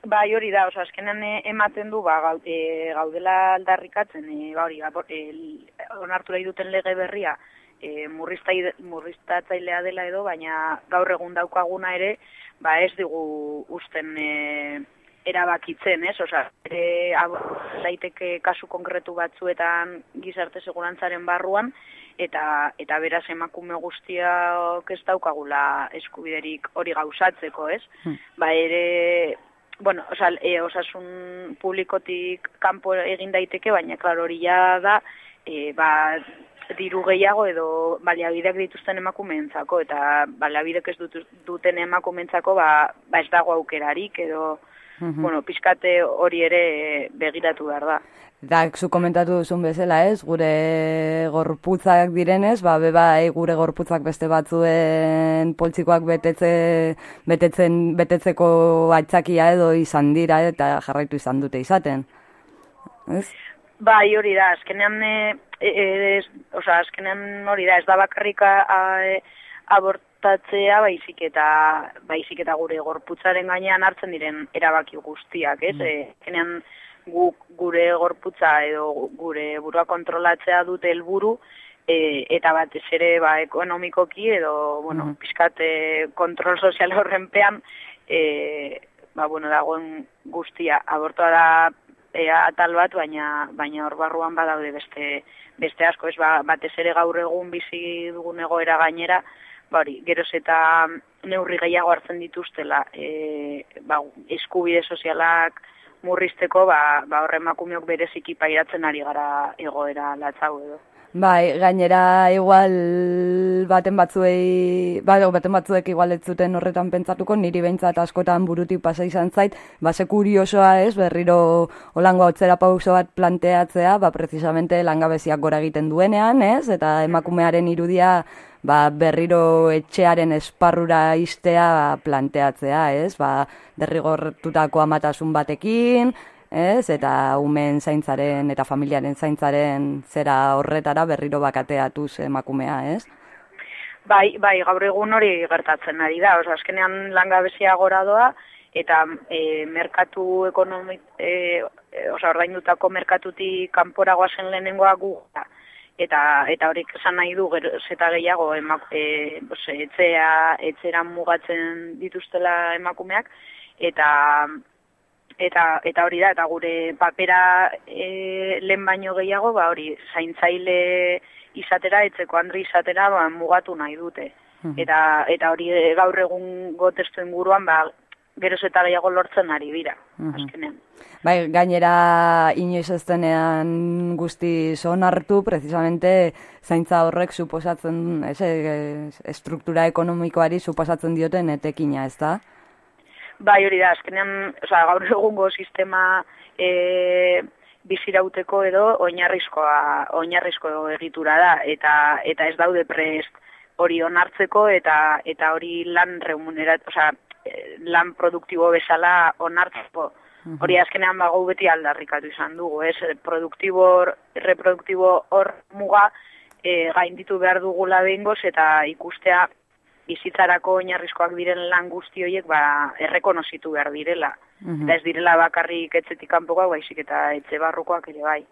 Bai, hori da, oso, azkenean eh, ematen du, ba, eh, gaudela aldarrikatzen, e, ba, hori, el- onartu nahi duten lege berria, e, murriztatzailea dela edo, baina gaur egun daukaguna ere, ba, ez digu usten e, erabakitzen, ez? Osa, ere, daiteke kasu konkretu batzuetan gizarte segurantzaren barruan, eta eta beraz emakume guztiak ez daukagula eskubiderik hori gauzatzeko, ez? Ba ere, bueno, osa, e, osasun publikotik kanpo egin daiteke, baina klaro hori ja da, e, ba, diru gehiago edo baliabideak dituzten emakumeentzako eta baliabideak ez dut, duten emakumeentzako ba, ba ez dago aukerarik edo Mhm. bueno, pizkate hori ere begiratu behar da. Da, zu komentatu duzun bezala ez, gure gorputzak direnez, ba, beba, gure gorputzak beste batzuen poltsikoak betetze, betetzen, betetzeko aitzakia edo izan dira eta jarraitu izan dute izaten. Ez? Bai, hori da, azkenean, e, e, ez, osea, azkenean hori da, ez da bakarrik a, a, e, abortatzea, baizik eta, baizik eta gure gorputzaren gainean hartzen diren erabaki guztiak, ez? E, azkenean guk gure gorputza edo gure burua kontrolatzea dute helburu, e, eta batez ere ba, ekonomikoki edo, bueno, pixkat e, kontrol sozial horrenpean, e, ba, bueno, dagoen guztia, abortoa da e, atal bat, baina baina hor barruan badaude beste beste asko, ez ba, batez ere gaur egun bizi dugun egoera gainera, ba hori, geroz eta neurri gehiago hartzen dituztela, e, ba, eskubide sozialak murrizteko, ba, ba horre emakumeok bereziki pairatzen ari gara egoera latzau edo. Bai, gainera igual baten batzuei, ba, baten batzuek igual ez zuten horretan pentsatuko, niri behintzat askotan burutik pasa izan zait, ba, ze kuriosoa ez, berriro olango hotzera pauso bat planteatzea, ba, precisamente langabeziak gora egiten duenean, ez, eta emakumearen irudia, ba, berriro etxearen esparrura iztea planteatzea, ez, ba, derrigortutako amatasun batekin, ez, eta umen zaintzaren eta familiaren zaintzaren zera horretara berriro bakateatuz emakumea, ez? Bai, bai, gaur egun hori gertatzen ari da, oso azkenean langabezia gora doa, eta e, merkatu ekonomik, e, e, oza, ordaindutako merkatutik kanpora goazen lehenengoa gu, eta eta horik esan nahi du gero eta gehiago emak, e, etxea, etxera mugatzen dituztela emakumeak, eta eta eta hori da eta gure papera e, lehen baino gehiago ba hori zaintzaile izatera etzeko andri izatera ba, mugatu nahi dute. Eta eta hori e, gaur egun testu inguruan ba geroz eta gehiago lortzen ari dira azkenean. Bai, gainera inoiz ez denean guzti son hartu, precisamente zaintza horrek suposatzen, ez, e, estruktura ekonomikoari suposatzen dioten etekina, ez da? Bai, hori da, azkenean, oza, gaur egungo sistema e, bizirauteko edo oinarrizkoa, oinarrizko egitura da, eta eta ez daude prest hori onartzeko eta eta hori lan remunerat, oza, lan produktibo bezala onartzeko. Hori azkenean bago beti aldarrikatu izan dugu, ez? Produktibo, reproduktibo hor muga e, gainditu behar dugula behingoz eta ikustea bizitzarako oinarrizkoak diren lan guzti horiek ba, errekonozitu behar direla. Mhm. Eta ez direla bakarrik etzetik kanpokoak, baizik eta etxe barrukoak ere bai.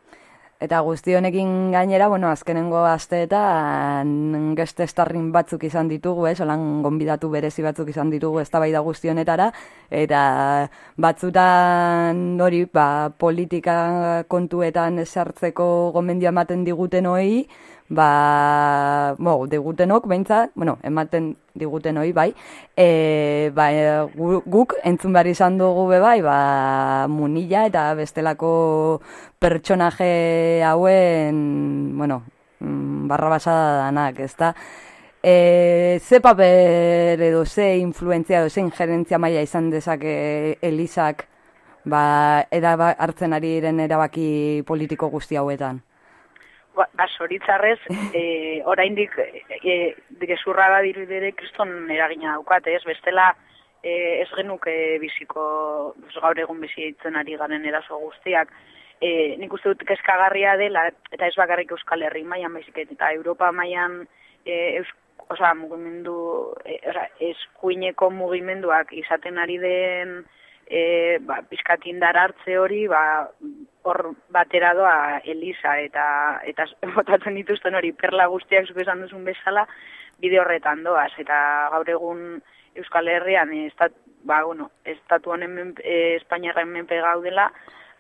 Eta guzti honekin gainera, bueno, azkenengo asteetan geste starring batzuk izan ditugu, ez, holan gonbidatu berezi batzuk izan ditugu eztabaida guzti honetara, eta batzutan hori, ba, politika kontuetan esartzeko gomendio ematen diguten hoi, ba, bo, digutenok, behintzat, bueno, ematen diguten hoi, bai, e, ba, gu- guk entzun behar izan dugu be bai, ba, munilla eta bestelako pertsonaje hauen, bueno, mm, barra basada danak, ezta? E, ze paper edo ze influentzia edo ze injerentzia maila izan dezake Elisak ba, eraba, hartzen ari diren erabaki politiko guzti hauetan? Ba, ba soritzarrez, e, oraindik e, gezurra da dirudere kriston eragina daukate, ez? Bestela e, ez genuke biziko, pues, gaur egun bizi ditzen ari garen eraso guztiak. E, nik uste dut kezkagarria dela, eta ez bakarrik Euskal Herri mailan baizik eta Europa mailan e, eus, osea, mugimendu, e, osea, eskuineko mugimenduak izaten ari den e, ba, pizkat indar hartze hori, ba, hor batera doa Elisa eta eta botatzen dituzten hori perla guztiak zuk esan duzun bezala bide horretan doaz eta gaur egun Euskal Herrian estat, ba, bueno, estatu honen menpe, eh, Espainiarren menpe gaudela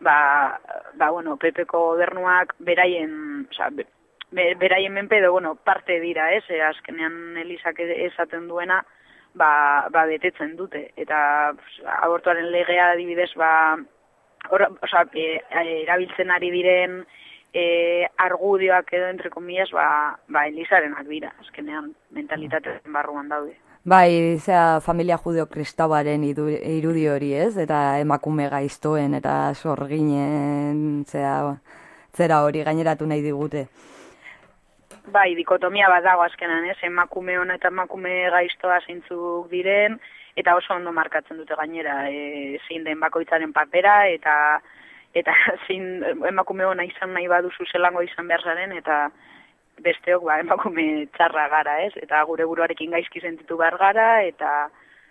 ba, ba bueno, PPko gobernuak beraien, be- beraien menpe edo bueno, parte dira, ez? E, azkenean Elisak esaten duena ba, ba betetzen dute eta abortuaren legea adibidez ba Hor, osea, e, erabiltzen ari diren e, argudioak edo entre comillas, ba, ba Elisarenak dira, azkenean mentalitateen barruan daude. Bai, zera familia judeo-kristauaren idu- irudi hori ez, eta emakume gaiztoen eta sorginen zera, zera hori gaineratu nahi digute. Bai, dikotomia bat dago azkenan, ez? Emakume ona eta emakume gaiztoa zeintzuk diren, eta oso ondo markatzen dute gainera, e, zein den bakoitzaren papera, eta eta zein emakume ona izan nahi baduzu zelango izan behar zaren, eta besteok ba, emakume txarra gara, ez? Eta gure buruarekin gaizki sentitu behar gara, eta,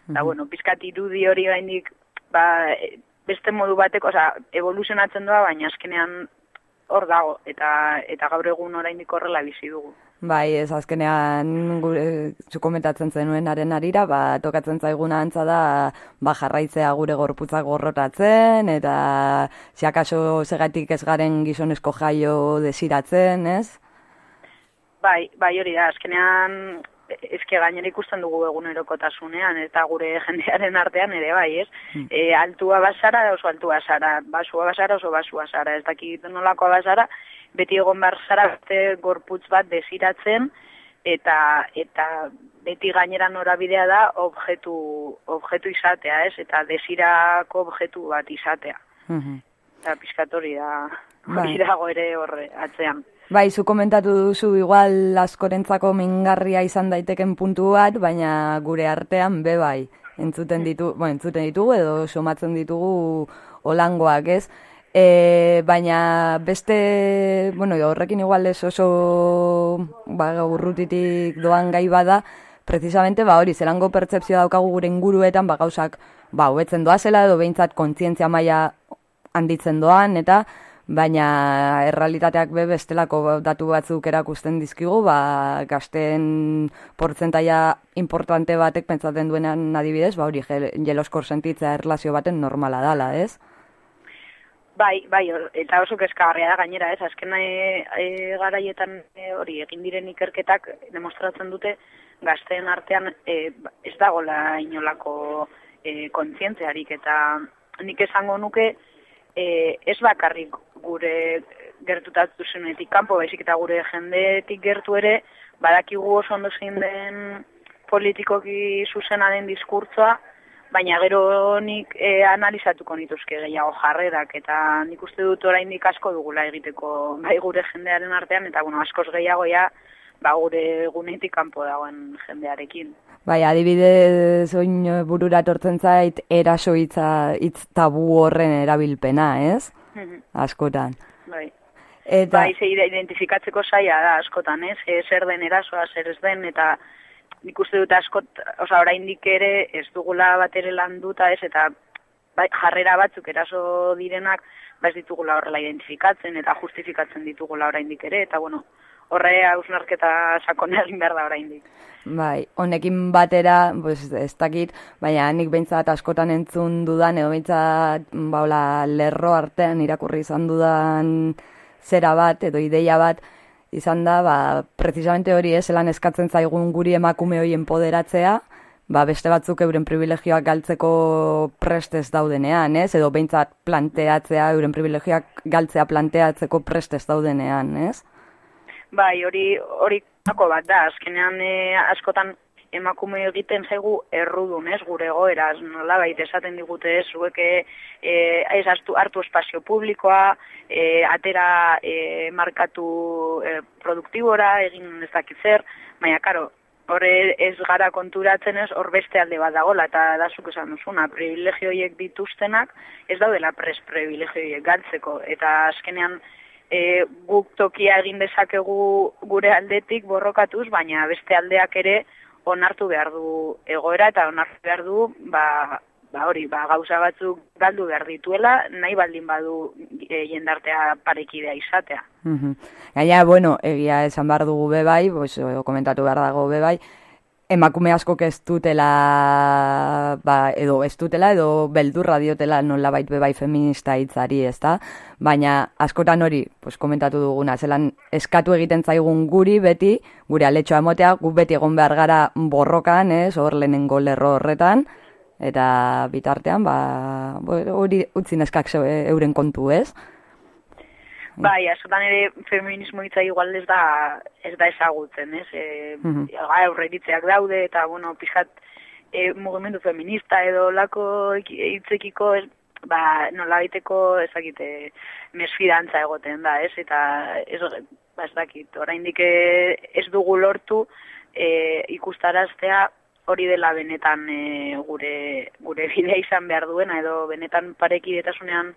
eta bueno, pizkat irudi hori gaindik, ba, e, beste modu bateko, osea, evoluzionatzen doa, baina azkenean hor dago, eta, eta gaur egun oraindik horrela bizi dugu. Bai, ez azkenean gure, zu komentatzen zenuenaren arira, ba, tokatzen zaiguna antza da, ba, jarraitzea gure gorputzak gorrotatzen, eta si akaso segatik ez garen gizonezko jaio desiratzen, ez? Bai, bai hori da, azkenean eske gainera ikusten dugu egunerokotasunean eta gure jendearen artean ere bai, ez? E, altua basara oso altua zara, basua basara oso basua zara, ez dakit nolakoa basara, beti egon behar zara beste gorputz bat desiratzen eta eta beti gainera norabidea da objektu objektu izatea, ez? Eta desirako objektu bat izatea. Mhm. Eta pizkat hori da, Bai. ere horre atzean. Bai, zu komentatu duzu igual askorentzako mingarria izan daiteken puntu bat, baina gure artean be bai. Entzuten ditu, bueno, entzuten ditugu edo somatzen ditugu olangoak, ez? E, baina beste, bueno, horrekin igual ez oso ba, urrutitik doan gai bada, precisamente ba hori, zelango pertsepzio daukagu gure inguruetan, ba gauzak, ba, hobetzen doazela edo behintzat kontzientzia maila handitzen doan, eta baina errealitateak be bestelako datu batzuk erakusten dizkigu, ba, gazten portzentaia importante batek pentsatzen duenan adibidez, ba, hori jeloskor sentitzea erlazio baten normala dala, ez? Bai, bai, eta oso kezkagarria da gainera, ez, azken e, e, garaietan e, hori egin diren ikerketak demostratzen dute gazteen artean e, ez dagola inolako e, kontzientziarik eta nik esango nuke e, ez bakarrik gure gertutatu zenetik kanpo, baizik eta gure jendetik gertu ere, badakigu oso ondo zein den politikoki zuzena den diskurtzoa, baina gero nik e, analizatuko nituzke gehiago jarrerak eta nik uste dut oraindik asko dugula egiteko bai gure jendearen artean eta bueno, askoz gehiago ja ba gure gunetik kanpo dagoen jendearekin. Bai, adibidez oin burura etortzen zait eraso hitz tabu horren erabilpena, ez? Askotan. bai. Eta Bai, ze identifikatzeko zaila da askotan, ez? Zer den erasoa, zer ez den, eta nik uste dut askot, oza, oraindik ere ez dugula bat ere landuta, ez? Eta bai, jarrera batzuk eraso direnak, ba ez ditugula horrela identifikatzen eta justifikatzen ditugula oraindik ere, eta bueno, horre hausnarketa sakona egin behar da oraindik. Bai, honekin batera, pues, ez dakit, baina nik behintzat askotan entzun dudan, edo behintzat, baula, lerro artean irakurri izan dudan zera bat, edo ideia bat, izan da, ba, precisamente hori ez, elan eskatzen zaigun guri emakume hori empoderatzea, ba, beste batzuk euren privilegioak galtzeko prestez daudenean, ez? Edo behintzat planteatzea, euren privilegioak galtzea planteatzeko prestez daudenean, ez? Bai, hori hori bat da, azkenean e, askotan emakume egiten zaigu errudun, ez, gure goera, nola baita esaten digute ez, zuek e, ez hartu, hartu espazio publikoa, e, atera e, markatu e, produktibora, egin ez dakit zer, baina, karo, horre ez gara konturatzen ez, hor beste alde bat dagola, eta da zuk esan duzuna, privilegioiek dituztenak, ez daudela pres privilegioiek galtzeko, eta azkenean, e, guk tokia egin dezakegu gure aldetik borrokatuz, baina beste aldeak ere onartu behar du egoera eta onartu behar du ba, ba hori, ba, gauza batzuk galdu behar dituela, nahi baldin badu e, jendartea parekidea izatea. Gaina, bueno, egia esan behar dugu bebai, pues, komentatu behar dago bebai, emakume askok ez dutela, ba, edo ez dutela, edo beldurra diotela nola baita bai feminista hitzari, ez da? Baina askotan hori, pues, komentatu duguna, zelan eskatu egiten zaigun guri beti, gure aletxoa emotea, gu beti egon behar gara borrokan, ez, hor lehenengo lerro horretan, eta bitartean, ba, hori utzi neskak euren kontu, ez? Bai, askotan ere feminismo hitza igual ez da ez da ezagutzen, ez? Eh, mm -hmm. daude eta bueno, pizat e, mugimendu feminista edo lako hitzekiko ez ba nola baiteko ezagite mesfidantza egoten da, ez? Eta ez ba ez dakit, oraindik e, ez dugu lortu e, ikustaraztea hori dela benetan e, gure gure bidea izan behar duena edo benetan parekidetasunean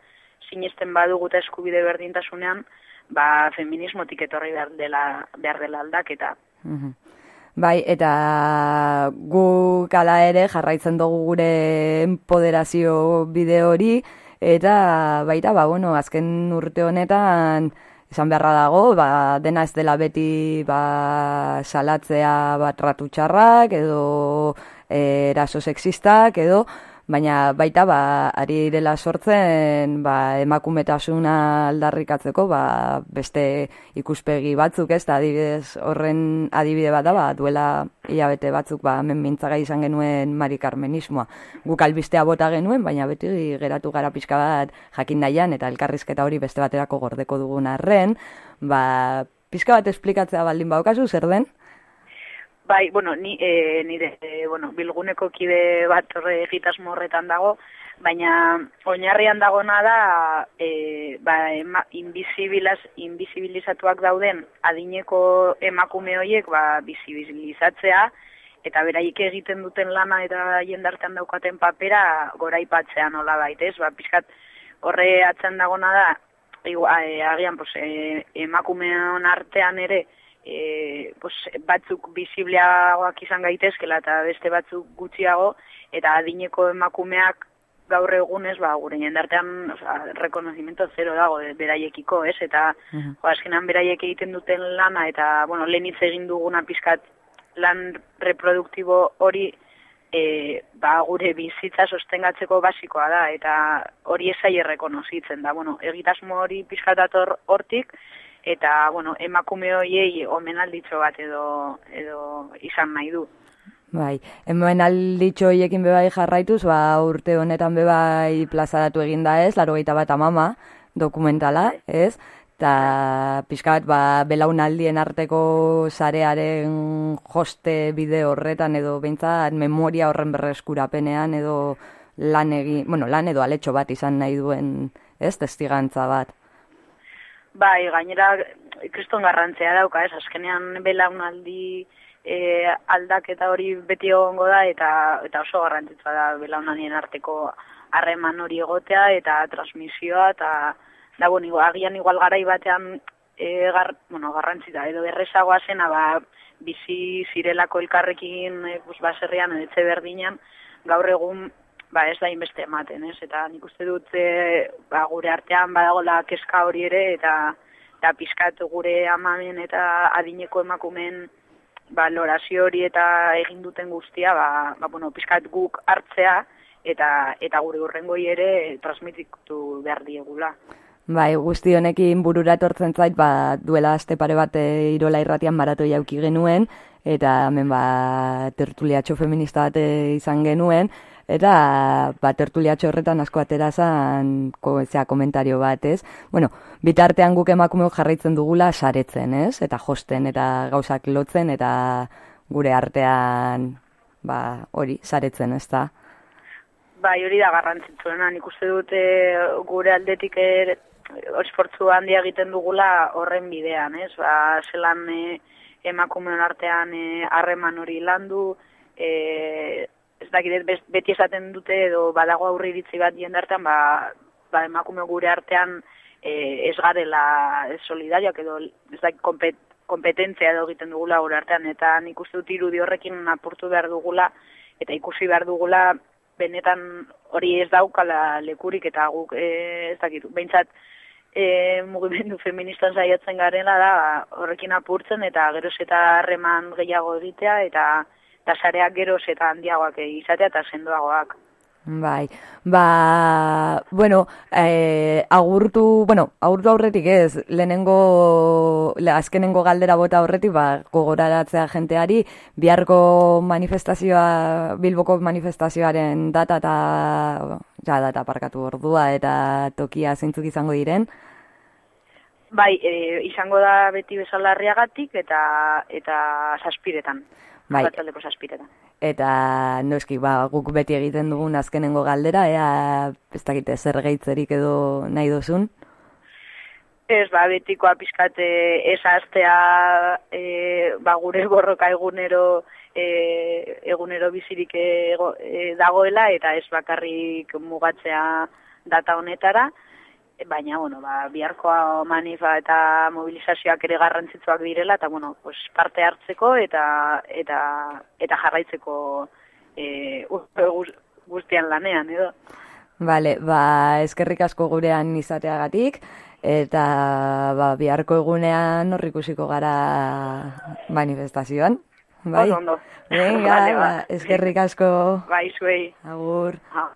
sinesten badugu eta eskubide berdintasunean, ba, feminismotik etorri behar dela, behar dela aldaketa. Mhm. Bai, eta gu kala ere jarraitzen dugu gure empoderazio bide hori, eta baita, ba, bueno, azken urte honetan, esan beharra dago, ba, dena ez dela beti ba, salatzea bat ratutxarrak, edo eh, eraso sexistak, edo, baina baita ba, ari dela sortzen ba, emakumetasuna aldarrikatzeko ba, beste ikuspegi batzuk ez, adibidez horren adibide bat da, ba, duela hilabete batzuk ba, hemen mintzaga izan genuen marikarmenismoa. Guk albistea bota genuen, baina beti geratu gara pixka bat jakin nahian eta elkarrizketa hori beste baterako gordeko dugun arren, ba, pixka bat esplikatzea baldin baukazu, zer den? Bai, bueno, ni, e, nire, e, bueno, bilguneko kide bat horre egitasmo horretan dago, baina oinarrian dagona da, e, ba, ema, invisibilizatuak dauden adineko emakume horiek, ba, bizibilizatzea, eta beraik egiten duten lana eta jendartean daukaten papera goraipatzea nola baitez, ba, pixkat horre atzen dagona da, e, agian, pues, e, emakumeon artean ere, e, pues, batzuk bizibleagoak izan gaitezkela eta beste batzuk gutxiago, eta adineko emakumeak gaur egunez, ba, gure jendartean, oza, rekonozimento zero dago beraiekiko, ez? Eta, uh -huh. azkenan beraiek egiten duten lana, eta, bueno, lehen hitz egin duguna pizkat lan reproduktibo hori, e, ba, gure bizitza sostengatzeko basikoa da, eta hori esai errekonozitzen da. Bueno, egitasmo hori pizkatator hortik, eta bueno, emakume hoiei omenalditxo bat edo edo izan nahi du. Bai, hemen alditxo hoiekin bebai jarraituz, ba, urte honetan bebai plazaratu eginda ez, laro bat amama dokumentala, ez? Eta pixka bat, ba, belaunaldien arteko sarearen joste bide horretan edo behintzat memoria horren berreskurapenean edo lan egin, bueno, lan edo aletxo bat izan nahi duen, ez, testigantza bat. Bai, gainera, kriston garrantzea dauka, ez, azkenean belaunaldi e, aldaketa hori beti egongo da, eta eta oso garrantzitsua da belaunaldien arteko harreman hori egotea, eta transmisioa, eta da, bueno, agian igual garai batean e, gar, bueno, garrantzita, edo errezagoa zena, ba, bizi zirelako elkarrekin e, bus baserrian, etxe berdinan, gaur egun ba ez da inbeste ematen, ez? Eta nik uste dut e, ba, gure artean badagola kezka hori ere eta eta pizkat gure amamen eta adineko emakumen balorazio hori eta egin duten guztia, ba, ba bueno, pizkat guk hartzea eta eta gure urrengoi ere transmititu behar diegula. Bai, guzti honekin burura etortzen zait, ba, duela aste pare bat e, irola irratian maratoi auki genuen, eta hemen ba, tertuliatxo feminista bat e, izan genuen, eta ba, tertuliatxo horretan asko atera zan ko, zera, komentario bat, ez? Bueno, bitartean guk emakumeok jarraitzen dugula saretzen, ez? Eta josten, eta gauzak lotzen, eta gure artean ba, hori, saretzen, ez da? Bai, hori da garrantzitsuena, nik uste dute gure aldetik er, esfortzu handia egiten dugula horren bidean, ez? Ba, zelan e, emakumeon artean e, harreman hori landu, e, ez dakit, beti esaten dute edo badago aurri iritzi bat jendartean, ba, ba emakume gure artean e, ez garela ez solidarioak edo ez dakit, kompet, kompetentzia edo egiten dugula gure artean, eta nik uste dut irudi horrekin apurtu behar dugula, eta ikusi behar dugula benetan hori ez daukala lekurik eta guk e, ez dakit, behintzat e, mugimendu feministan saiatzen garela da horrekin apurtzen eta geroz eta harreman gehiago egitea eta eta sareak geroz eta handiagoak izatea eta sendoagoak. Bai, ba, bueno, eh, agurtu, bueno, agurtu aurretik ez, lehenengo, le, azkenengo galdera bota aurretik, ba, gogoraratzea jenteari, biharko manifestazioa, bilboko manifestazioaren data eta, ja, data parkatu ordua eta tokia zeintzuk izango diren. Bai, e, izango da beti bezala eta eta saspiretan. Bai. Arratsaldeko saspiretan. Eta noski, ba, guk beti egiten dugun azkenengo galdera, ea, ez dakite, zer gehitzerik edo nahi duzun. Ez, ba, betikoa pizkat e, ez astea e, ba, gure borroka egunero e, egunero bizirik ego, e, dagoela eta ez bakarrik mugatzea data honetara. Baina, bueno, ba, biharkoa manifa eta mobilizazioak ere garrantzitsuak direla, eta, bueno, pues, parte hartzeko eta eta eta jarraitzeko e, guztian lanean, edo. Vale, ba, eskerrik asko gurean izateagatik, eta ba, biharko egunean hor ikusiko gara manifestazioan. Bai? Ondo. Venga, Vale, ba. eskerrik asko. Bai, zuei. Agur. Ah.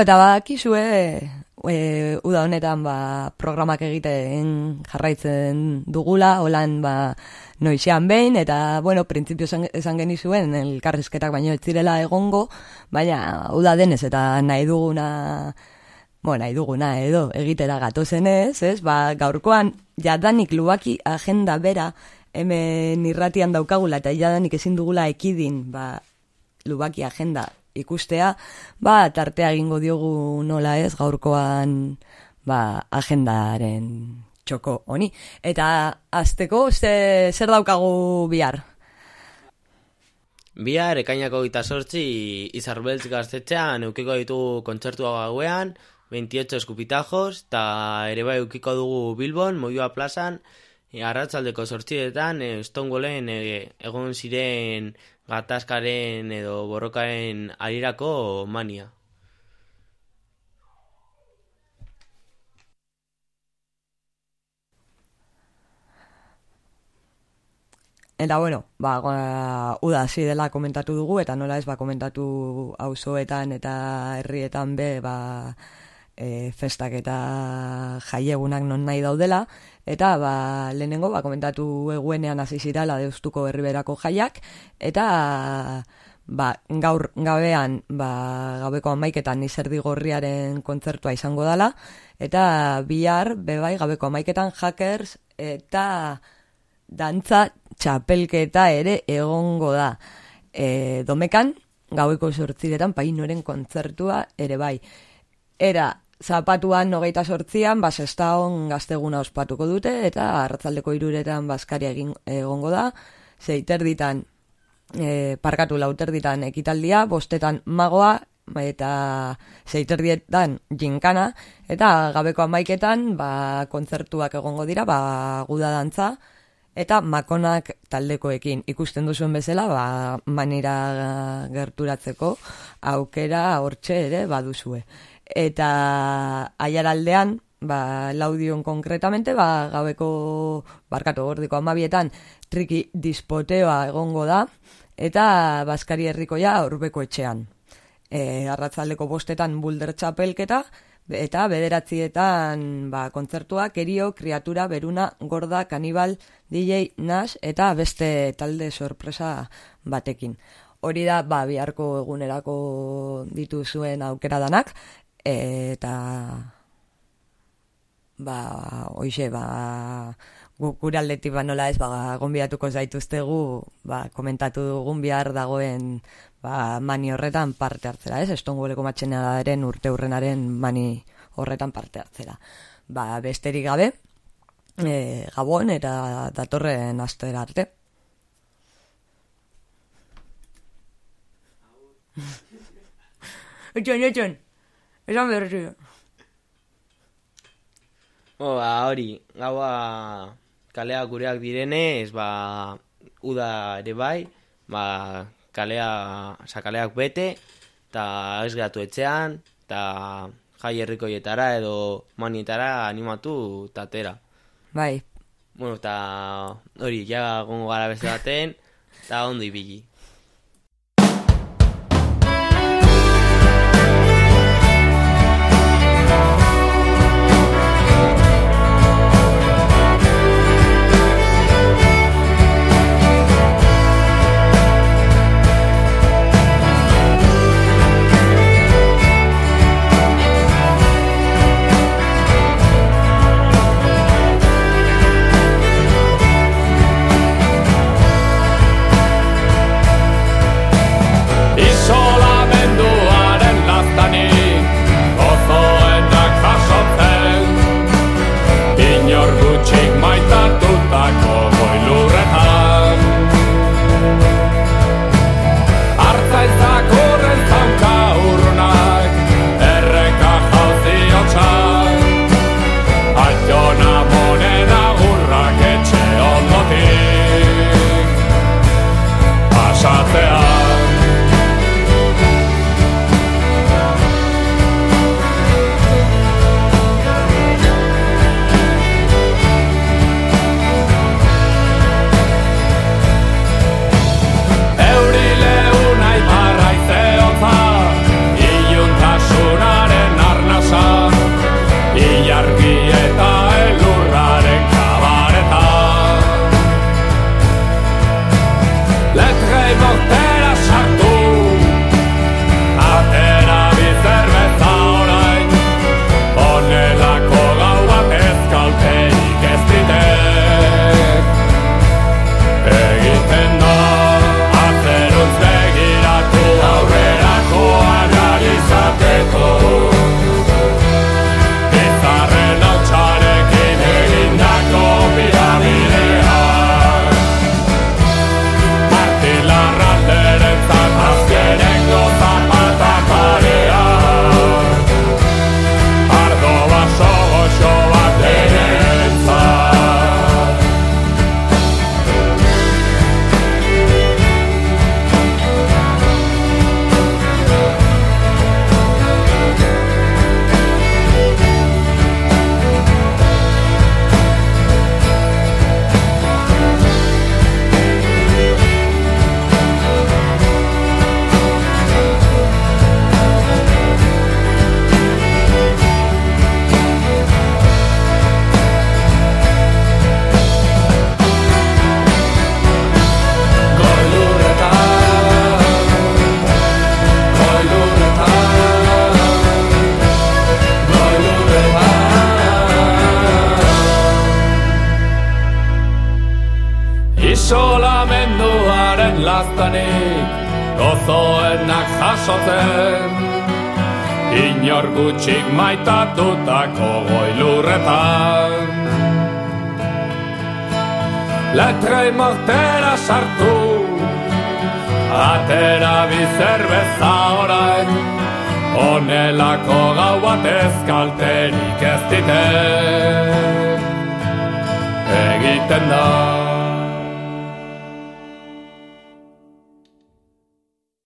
Eta bakizue, e, uda honetan ba, programak egiten jarraitzen dugula, holan ba, noixean behin, eta, bueno, printzipio esan, esan genizuen, elkarrizketak baino ez zirela egongo, baina uda denez eta nahi duguna, bueno, nahi duguna edo egitera gatozenez, ez, ba, gaurkoan jadanik lubaki agenda bera hemen irratian daukagula, eta jadanik ezin dugula ekidin, ba, lubaki agenda ikustea, ba, tartea egingo diogu nola ez gaurkoan ba, agendaren txoko honi. Eta azteko, ze, zer daukagu bihar? Bihar, ekainako gita sortzi, izarbeltz gaztetxean, eukiko ditugu kontzertua gauean, 28 eskupitajos, eta ere bai eukiko dugu Bilbon, Moioa plazan, e, arratzaldeko sortzietan, e, Stonewallen e, egon ziren gatazkaren edo borrokaren arirako mania. Eta bueno, ba, uda hasi dela komentatu dugu, eta nola ez ba, komentatu auzoetan eta herrietan be, ba, e, festak eta jaiegunak non nahi daudela, eta ba, lehenengo ba, komentatu eguenean hasi zirala deustuko herriberako jaiak, eta ba, gaur gabean ba, gabeko amaiketan izerdi gorriaren kontzertua izango dela, eta bihar, bebai, gabeko amaiketan hackers eta dantza txapelketa ere egongo da. E, domekan, gaueko sortziretan, painoren kontzertua ere bai. Era, zapatuan nogeita sortzian, basesta hon gazteguna ospatuko dute, eta arratzaldeko iruretan baskaria egin egongo da, zeiter ditan, e, parkatu lauter ditan ekitaldia, bostetan magoa, eta zeiter dietan jinkana, eta gabeko amaiketan, ba, kontzertuak egongo dira, ba, guda dantza, eta makonak taldekoekin ikusten duzuen bezala ba, manera gerturatzeko aukera hortxe ere baduzue. Eta aiaraldean, ba, laudion konkretamente, ba, gaueko barkatu gordiko amabietan triki dispoteoa egongo da, eta Baskari herrikoia urbeko etxean. E, arratzaldeko bostetan bulder txapelketa, eta bederatzietan ba, kontzertuak erio, kriatura, beruna, gorda, kanibal, DJ, Nash eta beste talde sorpresa batekin. Hori da, ba, biharko egunerako ditu zuen aukera danak, eta ba, hoxe, ba, gure aldetik ba nola ez, ba, gonbiatuko zaituztegu, ba, komentatu dugun bihar dagoen ba, mani horretan parte hartzera, ez? Estongoleko matxenaren urte urrenaren mani horretan parte hartzera. Ba, besterik gabe, e, gabon eta datorren astera arte. Etxon, etxon, esan behar zio. Bo, ba, hori, gaua kalea gureak direnez, ba, uda ere bai, ba, kalea, sakaleak bete, eta ez geratu etxean, eta jai herrikoietara edo manietara animatu tatera. Bai. Bueno, eta hori, ja gongo gara beste baten, eta ondo ibili.